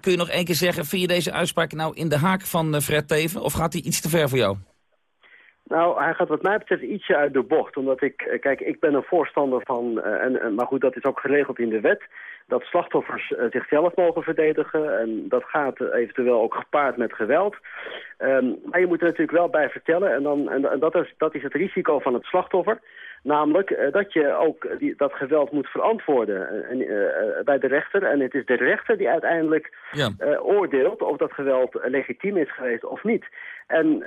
kun je nog één keer zeggen, vind je deze uitspraak nou in de haak van Fred Teven? Of gaat hij iets te ver voor jou? Nou, hij gaat wat mij betreft ietsje uit de bocht. Omdat ik, kijk, ik ben een voorstander van, en, maar goed, dat is ook geregeld in de wet, dat slachtoffers zichzelf mogen verdedigen. En dat gaat eventueel ook gepaard met geweld. Um, maar je moet er natuurlijk wel bij vertellen, en, dan, en, en dat, is, dat is het risico van het slachtoffer. Namelijk uh, dat je ook die, dat geweld moet verantwoorden en, uh, bij de rechter. En het is de rechter die uiteindelijk ja. oordeelt of dat geweld legitiem is geweest of niet. En,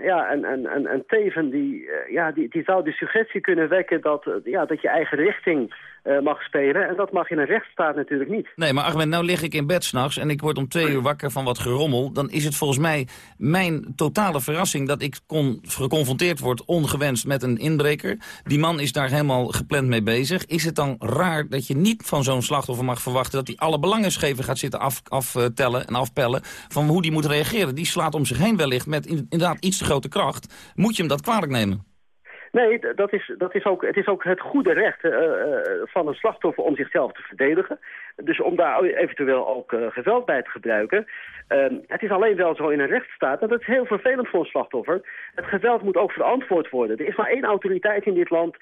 ja, en, en, en, en Teven die, ja, die, die zou de suggestie kunnen wekken dat, ja, dat je eigen richting mag spelen. En dat mag in een rechtsstaat natuurlijk niet. Nee, maar Ahmed, nou lig ik in bed s'nachts en ik word om twee uur wakker van wat gerommel. Dan is het volgens mij mijn totale verrassing dat ik kon, geconfronteerd word ongewenst met een inbreker. Die man is daar helemaal gepland mee bezig. Is het dan raar dat je niet van zo'n slachtoffer mag verwachten... dat hij alle belangenscheven gaat zitten aftellen af, en afpellen... van hoe die moet reageren? Die slaat om zich heen wellicht met inderdaad iets te grote kracht. Moet je hem dat kwalijk nemen? Nee, dat is, dat is ook, het is ook het goede recht uh, van een slachtoffer om zichzelf te verdedigen. Dus om daar eventueel ook uh, geweld bij te gebruiken. Uh, het is alleen wel zo in een rechtsstaat, en dat is heel vervelend voor een slachtoffer. Het geweld moet ook verantwoord worden. Er is maar één autoriteit in dit land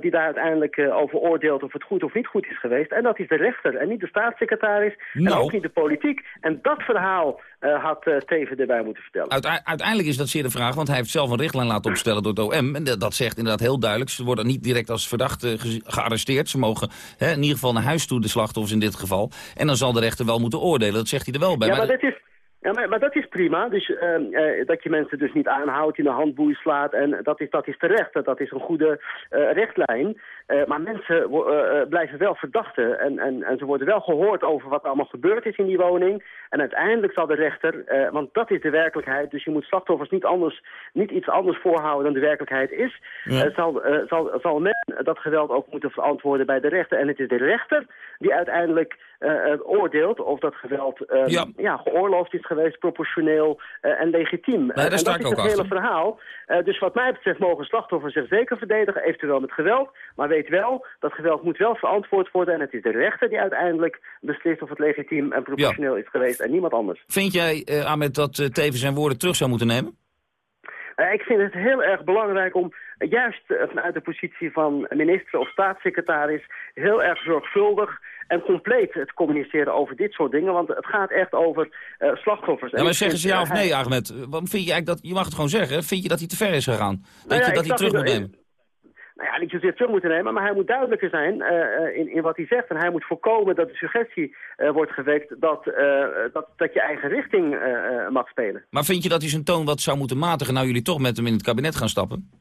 die daar uiteindelijk over oordeelt of het goed of niet goed is geweest. En dat is de rechter en niet de staatssecretaris nou. en ook niet de politiek. En dat verhaal had Teven erbij moeten vertellen. Uite uiteindelijk is dat zeer de vraag, want hij heeft zelf een richtlijn laten opstellen door het OM. En dat zegt inderdaad heel duidelijk, ze worden niet direct als verdachte ge gearresteerd. Ze mogen hè, in ieder geval naar huis toe, de slachtoffers in dit geval. En dan zal de rechter wel moeten oordelen. Dat zegt hij er wel bij. Ja, maar, dat is, ja, maar, maar dat is prima. Dus uh, uh, dat je mensen dus niet aanhoudt, in de handboei slaat. En dat is, dat is terecht. Dat is een goede uh, richtlijn. Maar mensen blijven wel verdachten. En, en, en ze worden wel gehoord over wat er allemaal gebeurd is in die woning. En uiteindelijk zal de rechter, want dat is de werkelijkheid. Dus je moet slachtoffers niet, anders, niet iets anders voorhouden dan de werkelijkheid is. Ja. zal, zal, zal men dat geweld ook moeten verantwoorden bij de rechter. En het is de rechter die uiteindelijk oordeelt of dat geweld ja. Ja, geoorloofd is geweest, proportioneel en legitiem. Nee, en dat is het achter. hele verhaal. Dus wat mij betreft mogen slachtoffers zich zeker verdedigen, eventueel met geweld. Maar weet wel, dat geweld moet wel verantwoord worden. En het is de rechter die uiteindelijk beslist of het legitiem en proportioneel ja. is geweest en niemand anders. Vind jij, uh, Ahmed, dat uh, Teven zijn woorden terug zou moeten nemen? ik vind het heel erg belangrijk om juist vanuit de positie van minister of staatssecretaris heel erg zorgvuldig en compleet te communiceren over dit soort dingen. Want het gaat echt over uh, slachtoffers. Ja, maar zeggen ze ja of nee, Ahmed? Vind je eigenlijk dat, je mag het gewoon zeggen, vind je dat hij te ver is gegaan? Dat, nou ja, je, dat hij terug moet nemen? Nou ja, niet zozeer terug moeten nemen, maar hij moet duidelijker zijn uh, in, in wat hij zegt. En hij moet voorkomen dat de suggestie uh, wordt gewekt dat, dat, dat je eigen richting mag spelen. Maar vind je dat hij zijn toon wat zou moeten matigen, nou jullie toch met hem in het kabinet gaan stappen?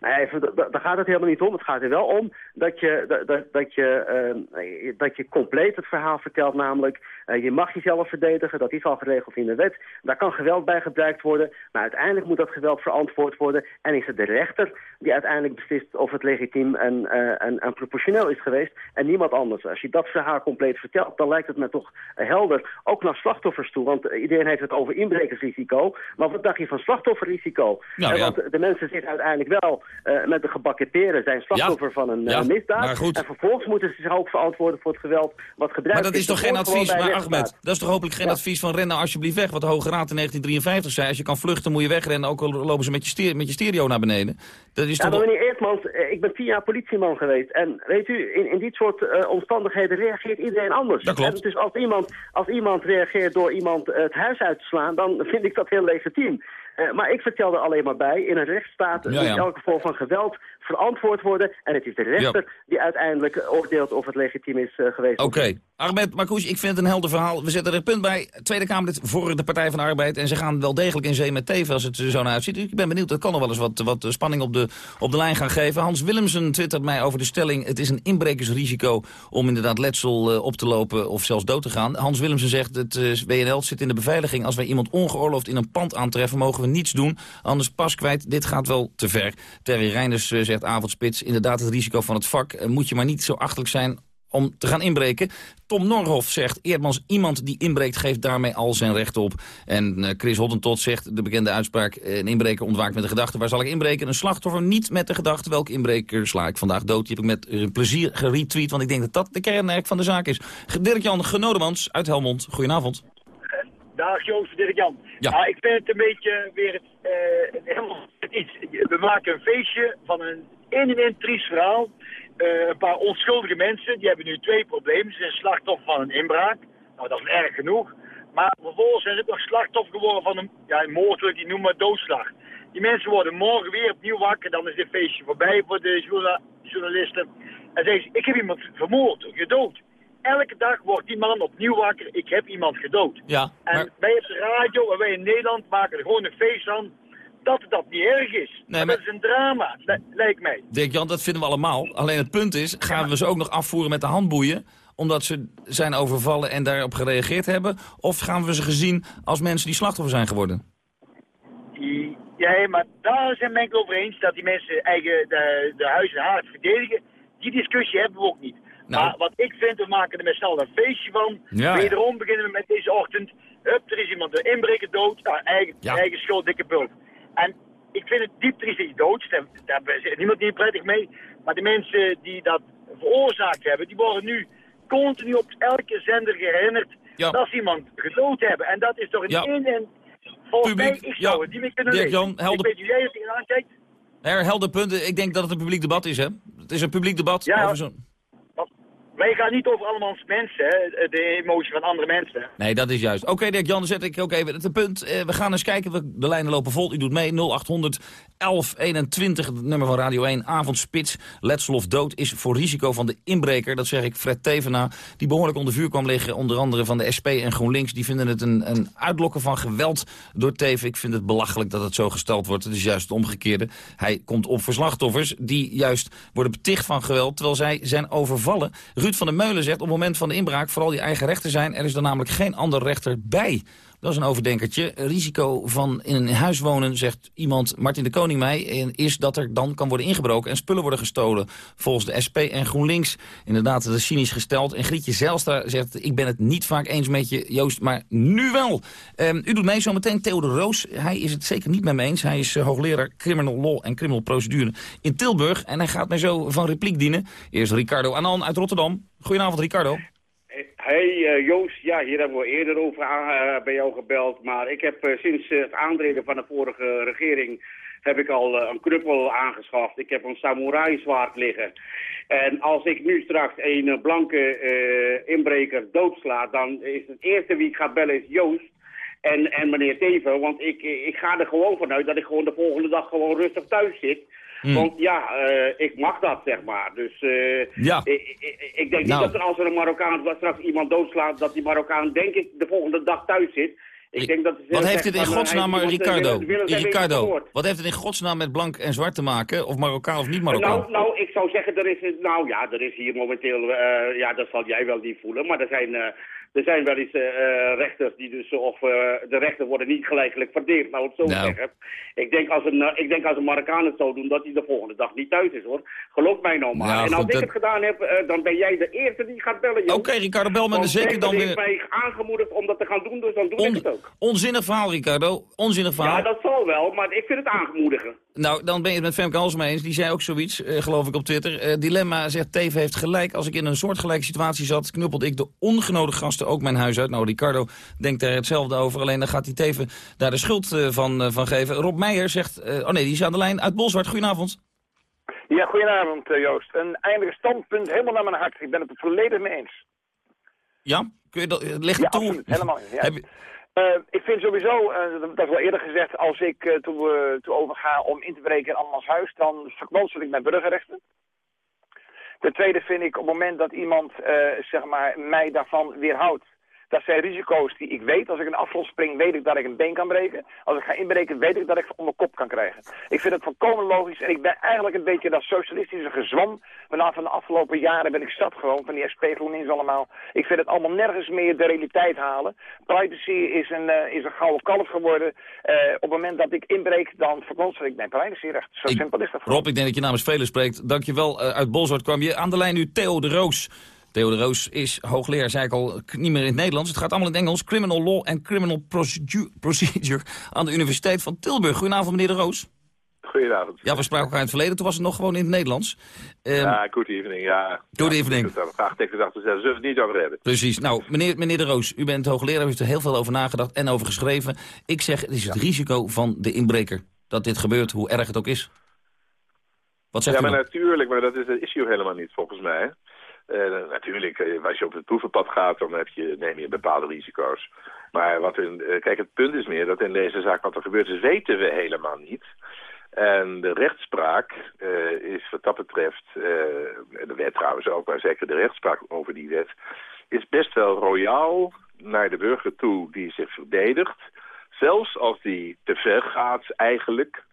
Nou even, daar gaat het helemaal niet om. Het gaat er wel om dat je, dat, dat, je, eh, dat je compleet het verhaal vertelt. Namelijk, eh, je mag jezelf verdedigen, dat is al geregeld in de wet. Daar kan geweld bij gebruikt worden, maar uiteindelijk moet dat geweld verantwoord worden. En is het de rechter die uiteindelijk beslist of het legitiem en, eh, en, en proportioneel is geweest. En niemand anders. Als je dat verhaal compleet vertelt, dan lijkt het me toch helder. Ook naar slachtoffers toe, want iedereen heeft het over inbrekersrisico. Maar wat dacht je van slachtofferrisico? Nou, ja. Want de mensen zitten uiteindelijk wel met de gebakken zijn slachtoffer van een Ja, misdaad. En vervolgens moeten ze zich ook verantwoorden voor het geweld wat gebruikt Maar dat is toch geen advies, maar Ahmed, dat is toch hopelijk geen advies van ren nou alsjeblieft weg, wat de Hoge Raad in 1953 zei. Als je kan vluchten moet je wegrennen, ook al lopen ze met je, ster- met je stereo naar beneden. Dat is toch... meneer Eertmans, eh, ik ben tien jaar politieman geweest. En weet u, in, in dit soort eh, omstandigheden reageert iedereen anders. Dat klopt. En dus als iemand, als iemand reageert door iemand eh, het huis uit te slaan, dan vind ik dat heel legitiem. Eh, maar ik vertelde alleen maar bij, in een rechtsstaat moet ja. elke vorm van geweld verantwoord worden. En het is de rechter die uiteindelijk oordeelt of het legitiem is eh, geweest. Oké. Ahmed Marcouch, ik vind het een helder verhaal. We zetten er een punt bij. Tweede Kamerlid voor de Partij van de Arbeid. En ze gaan wel degelijk in zee met Teven als het er zo naar uitziet. Ik ben benieuwd, dat kan nog wel eens wat, wat spanning op de, op de lijn gaan geven. Hans Willemsen twittert mij over de stelling... het is een inbrekersrisico om inderdaad letsel eh, op te lopen of zelfs dood te gaan. Hans Willemsen zegt, het eh, WNL zit in de beveiliging. Als wij iemand ongeoorloofd in een pand aantreffen, mogen we niets doen. Anders pas kwijt, dit gaat wel te ver. Terry Reinders eh, zegt, avondspits, inderdaad het risico van het vak. Moet je maar niet zo achterlijk zijn om te gaan inbreken. Tom Norhoff zegt, Eerdmans, iemand die inbreekt geeft daarmee al zijn recht op. En eh, Chris Hottentot zegt, de bekende uitspraak... eh, een inbreker ontwaakt met de gedachte, waar zal ik inbreken? Een slachtoffer niet met de gedachte, welke inbreker sla ik vandaag dood? Die heb ik met eh, plezier geretweet, want ik denk dat dat de kernmerk van de zaak is. Dirk-Jan Genodemans uit Helmond, goedenavond. Dag Joost, dit is Jan. Ja. Nou, ik vind het een beetje weer helemaal iets. We maken een feestje van een in en in triest verhaal. Eh, een paar onschuldige mensen, die hebben nu twee problemen. Ze zijn slachtoffer van een inbraak. Nou, dat is erg genoeg. Maar vervolgens zijn ze ook nog slachtoffer geworden van een, ja, een moord, wil ik die noemen, maar doodslag. Die mensen worden morgen weer opnieuw wakker. Dan is dit feestje voorbij voor de journa- journalisten. En zeggen ze, ik heb iemand vermoord, gedood. Elke dag wordt die man opnieuw wakker, ik heb iemand gedood. Ja, En wij op de radio en wij in Nederland maken er gewoon een feest van dat dat niet erg is. Nee, maar dat is een drama, li- lijkt mij. Dirk-Jan, dat vinden we allemaal. Alleen het punt is, gaan we ze ook nog afvoeren met de handboeien omdat ze zijn overvallen en daarop gereageerd hebben? Of gaan we ze gezien als mensen die slachtoffer zijn geworden? Ja, maar daar zijn we het over eens dat die mensen eigen de, de huis en haard verdedigen. Die discussie hebben we ook niet. Nou. Maar wat ik vind, we maken er met allen een feestje van. Ja, ja. Wederom beginnen we met deze ochtend. Hup, er is iemand een inbreker dood. Nou, eigen, Ja. eigen schuld, dikke bult. En ik vind het diep triest dat hij dood is. Daar, is niemand niet prettig mee. Maar de mensen die dat veroorzaakt hebben, die worden nu continu op elke zender herinnerd Ja. dat ze iemand gedood hebben. En dat is toch een Ja. in en... Volgens Publiek, mij, ik zou ja. het niet meer kunnen Dirk-Jan, lezen. helder- Ik weet hoe jij het tegenaan kijkt. Herhelder punten. Ik denk dat het een publiek debat is, hè? Het is een publiek debat Ja. over zo'n... Wij gaan niet over andermans mensen, hè, de emotie van andere mensen. Nee, dat is juist. Oké, Dirk Jan, dan zet ik ook even het punt. Eh, we gaan eens kijken. De lijnen lopen vol. U doet mee. 0800 1121, het nummer van Radio 1. Avondspits. Letsel dood is voor risico van de inbreker. Dat zeg ik Fred Tevena. Die behoorlijk onder vuur kwam liggen. Onder andere van de SP en GroenLinks. Die vinden het een, een uitlokken van geweld door Teven. Ik vind het belachelijk dat het zo gesteld wordt. Het is juist het omgekeerde. Hij komt op voor slachtoffers die juist worden beticht van geweld. Terwijl zij zijn overvallen. Van der Meulen zegt op het moment van de inbraak vooral die eigen rechter zijn. Er is er namelijk geen ander rechter bij. Dat is een overdenkertje. Risico van in een huis wonen, zegt iemand, Martin de Koning mij, is dat er dan kan worden ingebroken en spullen worden gestolen. Volgens de SP en GroenLinks, inderdaad, dat is cynisch gesteld. En Grietje Zijlstra zegt, ik ben het niet vaak eens met je, Joost, maar nu wel. Ehm, u doet mee zometeen, Theodor Roos. Hij is het zeker niet met me eens. Hij is eh, hoogleraar Criminal Law en Criminal Procedure in Tilburg. En hij gaat mij zo van repliek dienen. Eerst Ricardo Anan uit Rotterdam. Goedenavond, Ricardo. Hey eh, Joost, ja, hier hebben we eerder over eh, bij jou gebeld. Maar ik heb eh, sinds het aantreden van de vorige regering heb ik al een knuppel aangeschaft. Ik heb een samurai zwaard liggen. En als ik nu straks een blanke inbreker doodsla, dan is het eerste wie ik ga bellen is Joost. En, en meneer Teven, want ik, ik ga er gewoon vanuit dat ik gewoon de volgende dag gewoon rustig thuis zit. Hmm. Want ja, eh, ik mag dat, zeg maar. Dus eh, Ja. ik, ik, ik denk niet Nou. dat er als er een Marokkaan straks iemand doodslaat, dat die Marokkaan denk ik de volgende dag thuis zit. Ik denk dat Wat heeft het in godsnaam, maar Ricardo, Ricardo? Wat heeft het in godsnaam met blank en zwart te maken? Of Marokkaan of niet Marokkaan? Nou, nou, ik zou zeggen, er is, nou ja, er is hier momenteel, eh, ja, dat zal jij wel niet voelen, maar er zijn, eh, er zijn wel eens eh, eh, rechters die dus, of eh, de rechten worden niet gelijkelijk verdeeld, nou het zo Nou. zeggen. Ik denk, als een, ik denk als een Marokkaan het zou doen, dat hij de volgende dag niet thuis is hoor. Geloof mij nou maar. En als goed, ik dat- het gedaan heb, dan ben jij de eerste die gaat bellen. Oké, Ricardo, bel me Want zeker dan weer. heeft mij aangemoedigd om dat te gaan doen, dus dan doe ik het ook. Onzinnig verhaal, Ricardo. Onzinnig verhaal. Ja, dat zal wel, maar ik vind het aangemoedigen. Nou, dan ben je het met Femke Halsema eens. Die zei ook zoiets, eh, geloof ik, op Twitter. Eh, dilemma zegt, Teven heeft gelijk. Als ik in een soortgelijke situatie zat, knuppelde ik de ongenodigde gasten ook mijn huis uit. Nou, Ricardo denkt er hetzelfde over. Alleen dan gaat hij Teven daar de schuld eh, van, van geven. Rob Meijer zegt, oh nee, die is aan de lijn uit Bolzwart. Goedenavond. Ja, goedenavond Joost. Een eindige standpunt helemaal naar mijn hart. Ik ben het er volledig mee eens. Ja? Kun je dat, leg Ja, toe. Helemaal. Ja. Heb je- Eh, ik vind sowieso, eh, dat is wel eerder gezegd, als ik eh, toe, overga om in te breken in andermans huis, dan verkwansel ik mijn burgerrechten. Ten tweede vind ik op het moment dat iemand zeg maar, mij daarvan weerhoudt, dat zijn risico's die ik weet. Als ik een afgrond spring, weet ik dat ik een been kan breken. Als ik ga inbreken, weet ik dat ik het om mijn kop kan krijgen. Ik vind het volkomen logisch. En ik ben eigenlijk een beetje dat socialistische gezwam. Vanaf van de afgelopen jaren ben ik zat gewoon, van die SP GroenLinks allemaal. Ik vind het allemaal nergens meer de realiteit halen. Privacy is een, eh, is een gouden kalf geworden. Eh, op het moment dat ik inbreek, dan verkwansel ik mijn privacyrecht. Zo simpel is dat. Rob, ik denk dat je namens velen spreekt. Dankjewel. Uh, uit Bolzwart kwam je. Aan de lijn nu Theo de Roos. Theo de Roos is hoogleraar, zei ik al, niet meer in het Nederlands. Het gaat allemaal in het Engels. Criminal Law en Criminal Procedure, procedure aan de Universiteit van Tilburg. Goedenavond, meneer de Roos. Goedenavond. Ja, we spraken elkaar in het verleden. Toen was het nog gewoon in het Nederlands. Ehm, ja, good evening, ja. Good ja, evening. Er vraagtekens achter zetten, zullen we het niet over hebben. Precies. Nou, meneer, meneer de Roos, u bent hoogleraar, u heeft er heel veel over nagedacht en over geschreven. Ik zeg, het is het risico van de inbreker dat dit gebeurt, hoe erg het ook is. Wat zegt ja, u maar natuurlijk, maar dat is het issue helemaal niet volgens mij. Eh, natuurlijk, eh, als je op het proevenpad gaat, dan heb je, neem je bepaalde risico's. Maar wat in, eh, kijk, het punt is meer dat in deze zaak wat er gebeurd is, weten we helemaal niet. En de rechtspraak is wat dat betreft, de wet trouwens ook, maar zeker de rechtspraak over die wet, is best wel royaal naar de burger toe die zich verdedigt. Zelfs als die te ver gaat eigenlijk.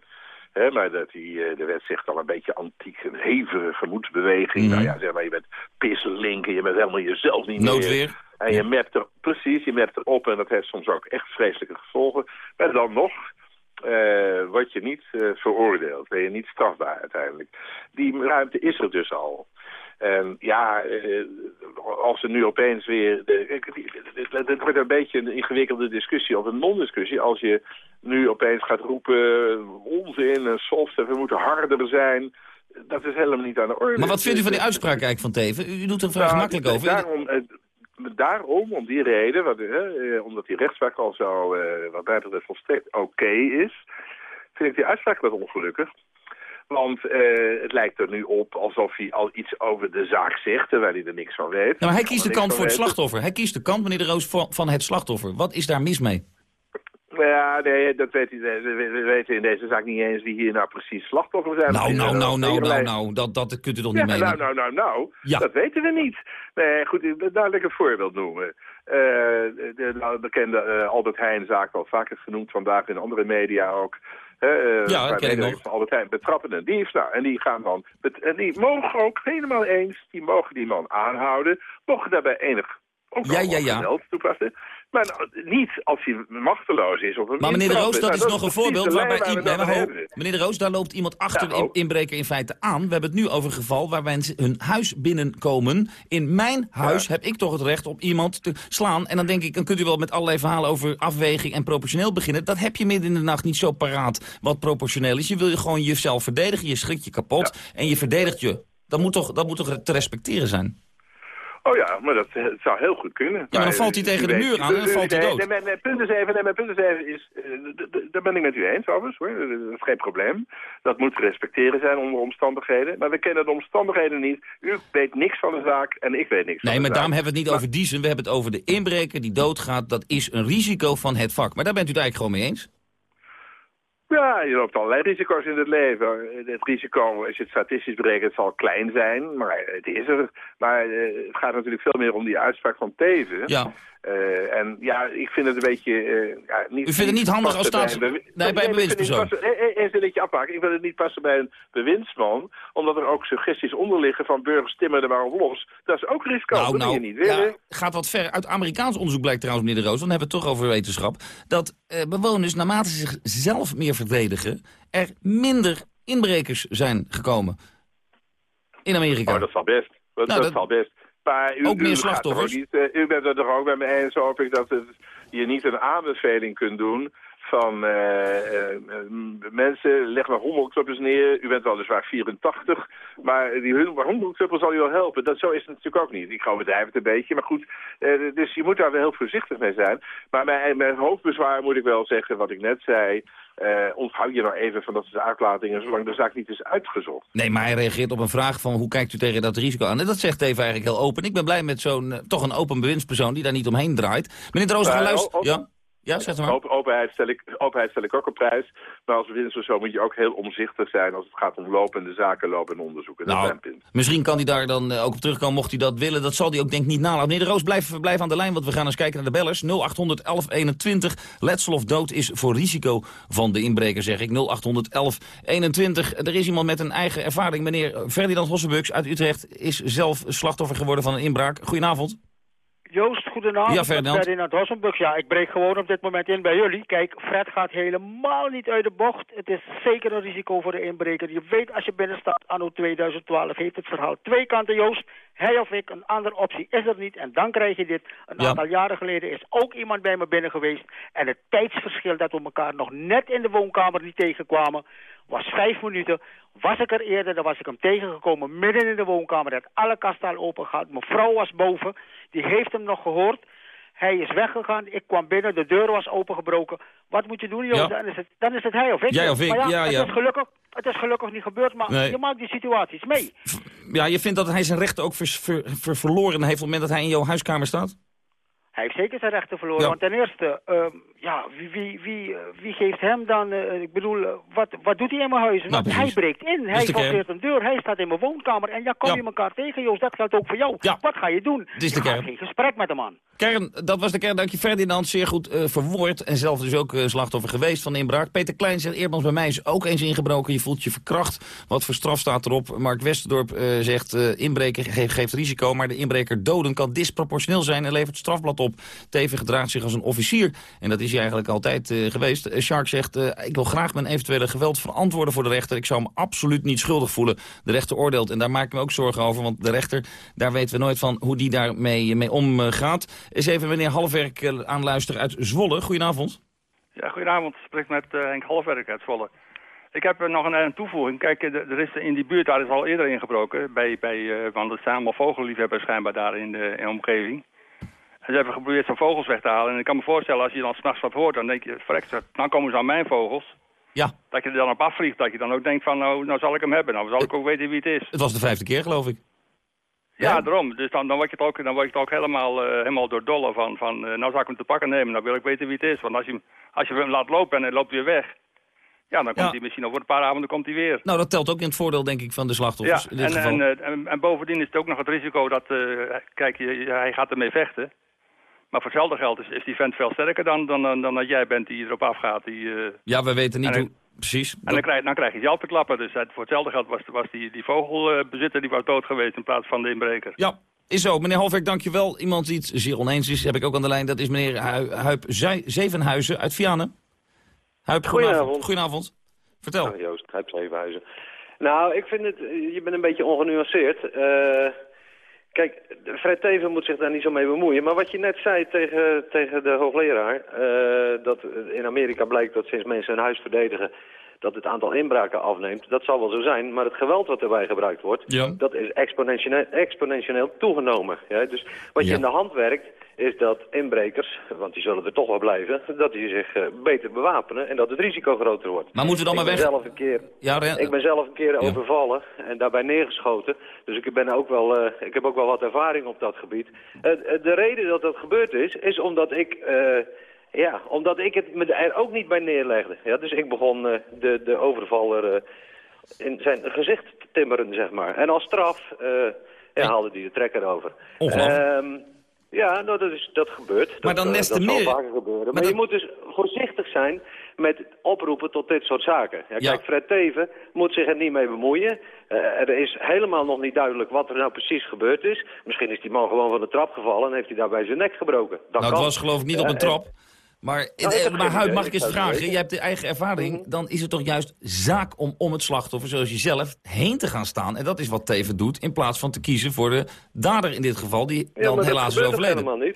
Maar dat die, eh, de wet zegt al een beetje antiek, een hevige gemoedsbeweging. Mhm. Nou ja, zeg maar, je bent pisselink en je bent helemaal jezelf niet meer. Noodweer. En je mept er, precies, je mept erop en dat heeft soms ook echt vreselijke gevolgen. Maar dan nog eh word je niet eh, veroordeeld, ben je niet strafbaar uiteindelijk. Die ruimte is er dus al. En ja, eh, als er nu opeens weer... Het wordt een beetje een ingewikkelde discussie of een non-discussie. Als je nu opeens gaat roepen, onzin, en soft, en we moeten harder zijn. Dat is helemaal niet aan de orde. Maar wat vindt u van die uitspraak eigenlijk van Teven? U, doet er vrij Nou, gemakkelijk over. Daarom, eh, daarom, om die reden, wat, eh, eh, omdat die rechtspraak al zo, eh, wat mij betreft, volstrekt oké is, vind ik die uitspraak wat ongelukkig. Want eh, het lijkt er nu op alsof hij al iets over de zaak zegt, terwijl hij er niks van weet. Nou, maar hij kiest de kant voor het slachtoffer. Hij kiest de kant, meneer de Roos, van, het slachtoffer. Wat is daar mis mee? Ja, nee, dat weet hij, we, we- we weten in deze zaak niet eens wie hier nou precies slachtoffer zijn. Nou, nou, nou, nou, nou, nou, dat, dat kunt u toch Ja, niet menen? nou, nou, nou, nou, Ja. dat weten we niet. Nee, goed, wil ik een voorbeeld noemen. De, de bekende eh, Albert Heijn-zaak, al vaker genoemd vandaag in andere media ook. Hè, eh, Ja, waar ken ik nog. Albert betrappen een dief. Nou, en die gaan dan, en die mogen ook helemaal eens, die mogen die man aanhouden, mogen daarbij enig ook Ja, ja, ja. geweld toepassen. Maar nou, niet als hij machteloos is of Maar meneer de Roos, dat Nou, is nog een voorbeeld waarbij... waar nee, maar meneer de Roos, daar loopt iemand achter Ja, de oh. inbreker in feite aan. We hebben het nu over een geval waar mensen hun huis binnenkomen. In mijn huis heb ik toch het recht om iemand te slaan. En dan denk ik, dan kunt u wel met allerlei verhalen over afweging en proportioneel beginnen. Dat heb je midden in de nacht niet zo paraat wat proportioneel is. Je wil je gewoon jezelf verdedigen, je schrikt je kapot en je verdedigt je. Dat moet toch, dat moet toch te respecteren zijn? Oh ja, maar dat, eh, zou heel goed kunnen. dan valt hij u tegen de muur aan en dan valt hij dood. Nee, mijn, punt is even, nee, mijn punt is even is, eh, daar ben ik met u eens overigens hoor, dat is geen probleem. Dat moet te respecteren zijn onder omstandigheden, maar we kennen de omstandigheden niet. U weet niks van de zaak en ik weet niks Nee, maar daarom hebben we het niet over diezen. We hebben het over de inbreker die doodgaat. Dat is een risico van het vak. Maar daar bent u het eigenlijk gewoon mee eens? Ja, je loopt allerlei risico's in het leven. Het risico, als je het statistisch berekent, zal klein zijn, maar het is er. Maar eh, het gaat natuurlijk veel meer om die uitspraak van Teven. Ja. Eh, en ja, ik vind het een beetje... eh, ja, niet, U vindt het niet handig als staats- bij nee, bij een bewindspersoon. passen- eh, Een zinnetje afmaken. Ik wil het niet passen bij een bewindsman, omdat er ook suggesties onder liggen van burgers timmen er maar op los. Dat is ook risico, Nou, dat nou, je niet willen. ja, gaat wat ver. Uit Amerikaans onderzoek blijkt trouwens, meneer De Roos, dan hebben we het toch over wetenschap, dat bewoners, naarmate ze zichzelf meer verdedigen, er minder inbrekers zijn gekomen. In Amerika. Oh, dat zal best. Dat, Nou, dat, dat- zal best. Maar u, Ook meer toch slachtoffers? Niet, eh, u bent het er ook bij me eens, hoop ik, dat het, je niet een aanbeveling kunt doen van eh, eh, mensen, leg maar hondenklappers neer. U bent weliswaar 84, maar die hondenklappers zal u wel helpen. Dat, zo is het natuurlijk ook niet. Ik ga bedrijven het een beetje, maar goed. dus je moet daar wel heel voorzichtig mee zijn. Maar mijn, mijn hoofdbezwaar moet ik wel zeggen, wat ik net zei... eh onthoud je nou even van dat soort uitlatingen, zolang de zaak niet is uitgezocht. Nee, maar hij reageert op een vraag van hoe kijkt u tegen dat risico aan? En dat zegt even eigenlijk heel open. Ik ben blij met zo'n, eh, toch een open bewindspersoon die daar niet omheen draait. Meneer we gaan Eh, luisteren. o- o- Ja? Ja, zeg maar. Open, openheid, stel ik, openheid stel ik ook op prijs. Maar als bewindspersoon moet je ook heel omzichtig zijn als het gaat om lopende zaken, lopende onderzoeken. Nou, punt. misschien kan hij daar dan eh, ook op terugkomen, mocht hij dat willen. Dat zal hij ook denk ik niet nalaten. Meneer De Roos, blijf, blijf aan de lijn, want we gaan eens kijken naar de bellers. 0800 1121. Letsel of dood is voor risico van de inbreker, zeg ik. 0800 1121. Er is iemand met een eigen ervaring. Meneer Ferdinand Hossenbux uit Utrecht is zelf slachtoffer geworden van een inbraak. Goedenavond. Joost, goedenavond. Ja, Ferdinand. Ferdinand Hossenbux. Ja, ik breek gewoon op dit moment in bij jullie. Kijk, Fred gaat helemaal niet uit de bocht. Het is zeker een risico voor de inbreker. Je weet als je binnenstaat anno 2012 heeft het verhaal twee kanten, Joost. Hij of ik, een andere optie is er niet. En dan krijg je dit. Een Ja. aantal jaren geleden is ook iemand bij me binnen geweest. En het tijdsverschil dat we elkaar nog net in de woonkamer niet tegenkwamen... was vijf minuten. Was ik er eerder, dan was ik hem tegengekomen midden in de woonkamer. Had alle kasten al open gehad. Mijn vrouw was boven. Die heeft hem nog gehoord. Hij is weggegaan. Ik kwam binnen. De deur was opengebroken. Wat moet je doen? Ja. Dan, is het, dan is het hij of ik. Jij of ik, Maar ja, het, ja. Is gelukkig, het is gelukkig niet gebeurd, maar Nee. je maakt die situaties mee. Ja, je vindt dat hij zijn rechten ook vers- ver- ver- verloren heeft op het moment dat hij in jouw huiskamer staat? Hij heeft zeker zijn rechten verloren. Ja. Want ten eerste, ehm, ja, wie, wie, wie, eh, wie geeft hem dan... eh, ik bedoel, eh, wat, wat doet hij in mijn huis? Nou, Want hij breekt in. Hij de forceert een deur. Hij staat in mijn woonkamer. En ja, kom Ja. je elkaar tegen, Joost. Dat geldt ook voor jou. Wat ga je doen? is de kern. geen gesprek met hem aan. Kern, dat was de kern. Dank je Ferdinand, zeer goed verwoord. En zelf dus ook slachtoffer geweest van de inbraak. Peter Klein zegt, Eerdmans bij mij is ook eens ingebroken. Je voelt je verkracht. Wat voor straf staat erop? Mark Westerdorp zegt, inbreken ge- geeft risico. Maar de inbreker doden kan disproportioneel zijn en levert strafblad op. Teven gedraagt zich als een officier. En dat is hij eigenlijk altijd eh, geweest. Eh, Shark zegt, eh, ik wil graag mijn eventuele geweld verantwoorden voor de rechter. Ik zou me absoluut niet schuldig voelen. De rechter oordeelt. En daar maak ik me ook zorgen over. Want de rechter, daar weten we nooit van hoe die daarmee mee omgaat. Eens even meneer Halfwerk eh, aanluisteren uit Zwolle. Goedenavond. Ja, goedenavond. Spreek met Henk Halfwerk uit Zwolle. Ik heb nog een, toevoeging. Kijk, er is in die buurt daar is al eerder ingebroken. Bij, bij, want er zijn allemaal vogelliefhebbers schijnbaar daar in de, in de omgeving. En ze hebben geprobeerd zo'n vogels weg te halen. En ik kan me voorstellen, als je dan s'nachts wat hoort, dan denk je, verrekt, dan komen ze aan mijn vogels. Ja. Dat je er dan op afvliegt, dat je dan ook denkt van, nou, nou zal ik hem hebben. Nou zal ik ook weten wie het is. Het was de vijfde keer, geloof ik. Ja, daarom. Dus dan, dan word je het ook, dan word je het ook helemaal, eh, helemaal doordolle van, van eh, nou zal ik hem te pakken nemen, dan wil ik weten wie het is. Want als je, hem- als je hem laat lopen en hij loopt weer weg, ja, dan komt Ja. hij misschien over een paar avonden komt hij weer. Nou, dat telt ook in het voordeel, denk ik, van de slachtoffers. Ja, in dit en, geval. en, eh, en, en bovendien is het ook nog het risico dat, kijk, hij gaat ermee vechten. Maar voor hetzelfde geld is, is die vent veel sterker dan, dan, dan, dan dat jij bent die erop afgaat. Die, eh, ja, we weten niet en hoe... Precies. en dan krijg, dan krijg je op te klappen. Dus het, voor hetzelfde geld was, was die, die vogelbezitter die was dood geweest in plaats van de inbreker. Ja, is zo. Meneer Halverk, dankjewel. Iemand die het zeer oneens is, heb ik ook aan de lijn. Dat is meneer Hu Huip Zij- Zevenhuizen uit Vianen. Huip, goedenavond. Goedenavond. Vertel. Ja, Joost, Grijp Zevenhuizen. Nou, ik vind het, je bent een beetje ongenuanceerd. Eh, kijk, Fred Teven moet zich daar niet zo mee bemoeien. Maar wat je net zei tegen, tegen de hoogleraar, eh, dat in Amerika blijkt dat sinds mensen hun huis verdedigen, dat het aantal inbraken afneemt. Dat zal wel zo zijn, maar het geweld wat erbij gebruikt wordt, Ja. dat is exponentieel, exponentieel toegenomen. Ja? Dus wat je Ja. in de hand werkt, is dat inbrekers, want die zullen er toch wel blijven, dat die zich eh, beter bewapenen en dat het risico groter wordt. Maar moeten we dan ik maar weg- Zelf een keer, Ja, ik ben zelf een keer overvallen en daarbij neergeschoten. Dus ik, ben ook wel, eh, ik heb ook wel wat ervaring op dat gebied. Eh, de reden dat dat gebeurd is, is omdat ik... Ja, omdat ik het me er ook niet bij neerlegde. Ja, dus ik begon de, de overvaller in zijn gezicht te timmeren, zeg maar. En als straf ja, haalde hij de trekker over. Ongelooflijk. Ehm, ja, nou, dat, is, dat gebeurt. Maar dat, dan eh, des te zal meer- vaker gebeuren. Maar, maar je dat- moet dus voorzichtig zijn met oproepen tot dit soort zaken. Ja, Ja. Kijk, Fred Teven moet zich er niet mee bemoeien. Eh, er is helemaal nog niet duidelijk wat er nou precies gebeurd is. Misschien is die man gewoon van de trap gevallen en heeft hij daarbij zijn nek gebroken. Dat nou, het was geloof ik niet op een en- trap. Maar, Nou, eh, maar geen Huid, mag ik eens vragen? Jij hebt de eigen ervaring. Dan is het toch juist zaak om om het slachtoffer, zoals jezelf, heen te gaan staan. En dat is wat Teven doet, in plaats van te kiezen voor de dader in dit geval, die Ja, dan helaas dat is overleden. helemaal niet.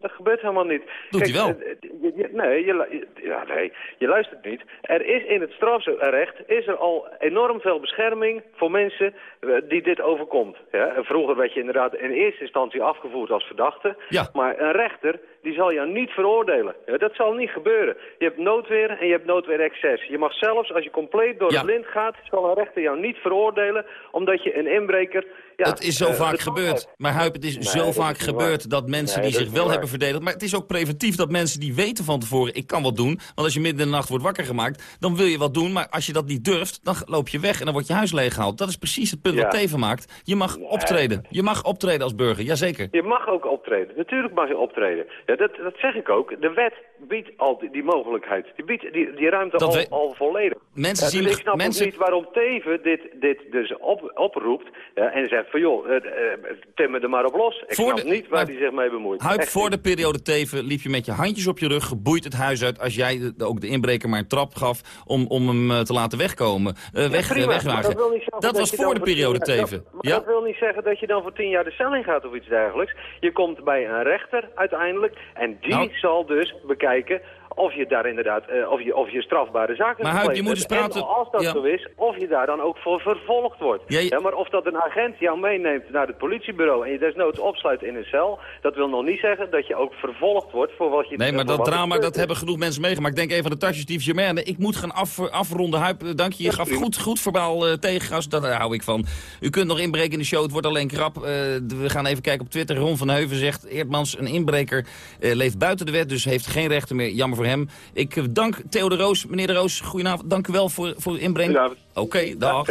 Dat gebeurt helemaal niet. Doet hij wel? eh, eh, je- je- nee, je, je- ja, nee, je luistert niet. Er is in het strafrecht is er al enorm veel bescherming voor mensen eh, die dit overkomt. Ja? Vroeger werd je inderdaad in eerste instantie afgevoerd als verdachte. Maar een rechter die zal jou niet veroordelen. Dat zal niet gebeuren. Je hebt noodweer en je hebt noodweer excess. Je mag zelfs, als je compleet door het lint gaat, zal een rechter jou niet veroordelen omdat je een inbreker... Ja, het is zo eh, vaak gebeurd. Maar Huip, het is Nee, zo dat vaak is gebeurd waar. dat mensen Nee, die dat zich wel hebben verdedigd... maar het is ook preventief dat mensen die weten van tevoren... ik kan wat doen, want als je midden in de nacht wordt wakker gemaakt... dan wil je wat doen, maar als je dat niet durft... dan loop je weg en dan wordt je huis leeggehaald. Dat is precies het punt wat Ja. Teven maakt. Je mag optreden. Je mag optreden als burger, jazeker. Je mag ook optreden. Natuurlijk mag je optreden. Ja, dat, dat zeg ik ook. De wet biedt al die, die mogelijkheid. Die biedt die, die ruimte al, we- al volledig. Mensen Ja, dus zien- ik snap mensen- niet waarom Teven dit, dit dus op, oproept ja, en zegt van joh, eh, eh, timmer er maar op los. Ik Voor snap de- niet waar hij zich mee bemoeit. Huip, Echt voor de periode Teven liep je met je handjes op je rug... geboeid het huis uit als jij de- ook de inbreker maar een trap gaf... om, om hem eh, te laten wegkomen. eh, weg, prima, dat wil niet zeggen Dat dat was voor de periode Teven. dat- maar Ja? dat wil niet zeggen dat je dan voor tien jaar de cel in gaat of iets dergelijks. Je komt bij een rechter uiteindelijk en die Nou- zal dus bekijken of je daar inderdaad, eh, of, je, of je strafbare zaken Maar Huip, je moet eens praten- En als dat ja. zo is, of je daar dan ook voor vervolgd wordt. Ja, je- maar of dat een agent jou meeneemt naar het politiebureau en je desnoods opsluit in een cel, dat wil nog niet zeggen dat je ook vervolgd wordt voor wat je... Nee, maar dat drama, dat hebben genoeg mensen meegemaakt. Denk even aan de tasjes die Germaine. Ik moet gaan af, afronden. Huip, eh, dank je. Je gaf goed, goed verbaal eh, tegengas. Daar hou ik van. U kunt nog inbreken in de show. Het wordt alleen krap. We gaan even kijken op Twitter. Ron van Heuven zegt... Eerdmans, een inbreker, leeft buiten de wet. Dus heeft geen rechten meer. Jammer hem. Ik eh, dank Theo de Roos. Meneer de Roos, goedenavond. Dank u wel voor, voor uw inbreng. Oké, dag.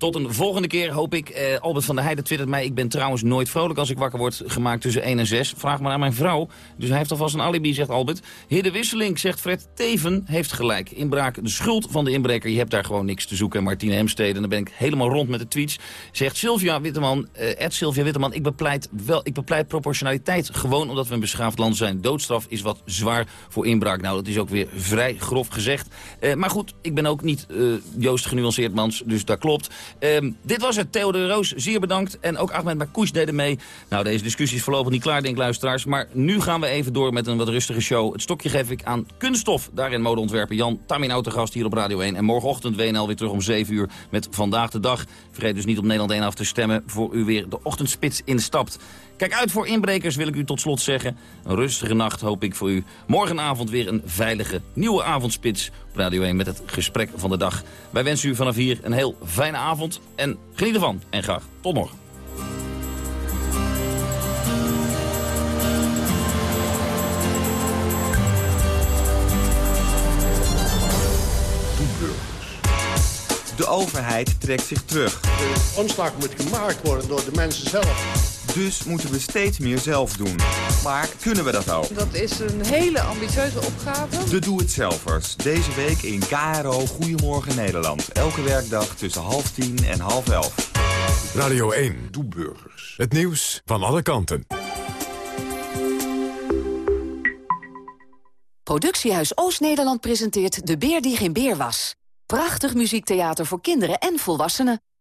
Tot een volgende keer hoop ik. Eh, Albert van der Heijden twittert mij. Ik ben trouwens nooit vrolijk als ik wakker word gemaakt tussen 1 en 6. Vraag maar aan mijn vrouw. Dus hij heeft alvast een alibi, zegt Albert. Heer de Wisseling, zegt Fred Teven, heeft gelijk. Inbraak, de schuld van de inbreker. Je hebt daar gewoon niks te zoeken. Martine Hemstede, en dan ben ik helemaal rond met de tweets. Zegt Sylvia Witteman, eh Ed Sylvia Witteman, ik bepleit, wel, ik bepleit proportionaliteit. Gewoon omdat we een beschaafd land zijn. Doodstraf is wat zwaar voor inbraak. Nou, dat is ook weer vrij grof gezegd. Eh, maar goed, ik ben ook niet eh, Joost genuanceerd mans, dus dat klopt. Ehm, dit was het, Theo de Roos, zeer bedankt. En ook Ahmed Makouch deden mee. Nou, deze discussie is voorlopig niet klaar, denk luisteraars. Maar nu gaan we even door met een wat rustige show. Het stokje geef ik aan Kunststof. Daarin modeontwerper Jan Taminau te gast hier op Radio 1. En morgenochtend WNL weer terug om 7 uur met Vandaag de Dag. Vergeet dus niet op Nederland 1 af te stemmen voor u weer de ochtendspits instapt. Kijk uit voor inbrekers, wil ik u tot slot zeggen. Een rustige nacht hoop ik voor u. Morgenavond weer een veilige nieuwe avondspits op Radio 1 met het gesprek van de dag. Wij wensen u vanaf hier een heel fijne avond en geniet ervan. En graag tot morgen. De overheid trekt zich terug. De omslag moet gemaakt worden door de mensen zelf. Dus moeten we steeds meer zelf doen. Maar kunnen we dat ook? Dat is een hele ambitieuze opgave. De Doe-het-zelvers. Deze week in KRO Goedemorgen Nederland. Elke werkdag tussen half tien en half elf. Radio 1. Doe burgers. Het nieuws van alle kanten. Productiehuis Oost-Nederland presenteert De Beer die geen beer was. Prachtig muziektheater voor kinderen en volwassenen.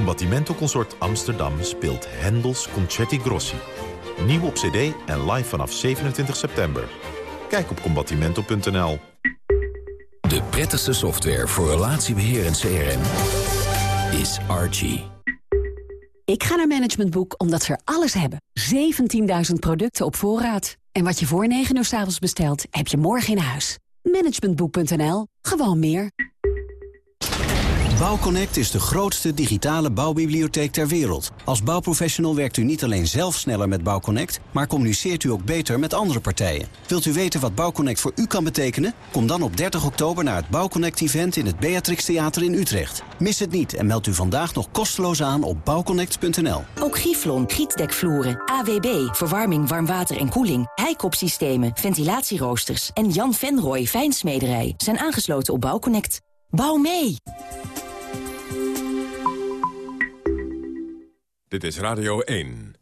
Combattimento Consort Amsterdam speelt Hendels Concerti Grossi. Nieuw op cd en live vanaf 27 september. Kijk op combattimento.nl. De prettigste software voor relatiebeheer en CRM is Archie. Ik ga naar Management Boek omdat ze er alles hebben. 17.000 producten op voorraad. En wat je voor 9 uur s avonds bestelt, heb je morgen in huis. Managementboek.nl. Gewoon meer. Bouwconnect is de grootste digitale bouwbibliotheek ter wereld. Als bouwprofessional werkt u niet alleen zelf sneller met Bouwconnect... maar communiceert u ook beter met andere partijen. Wilt u weten wat Bouwconnect voor u kan betekenen? Kom dan op 30 oktober naar het Bouwconnect-event... in het Beatrix Theater in Utrecht. Mis het niet en meld u vandaag nog kosteloos aan op bouwconnect.nl. Ook Giflon, gietdekvloeren, AWB, verwarming, warmwater en koeling... heikopsystemen, ventilatieroosters en Jan Venrooy Fijnsmederij... zijn aangesloten op Bouwconnect. Bouw mee! Dit is Radio 1.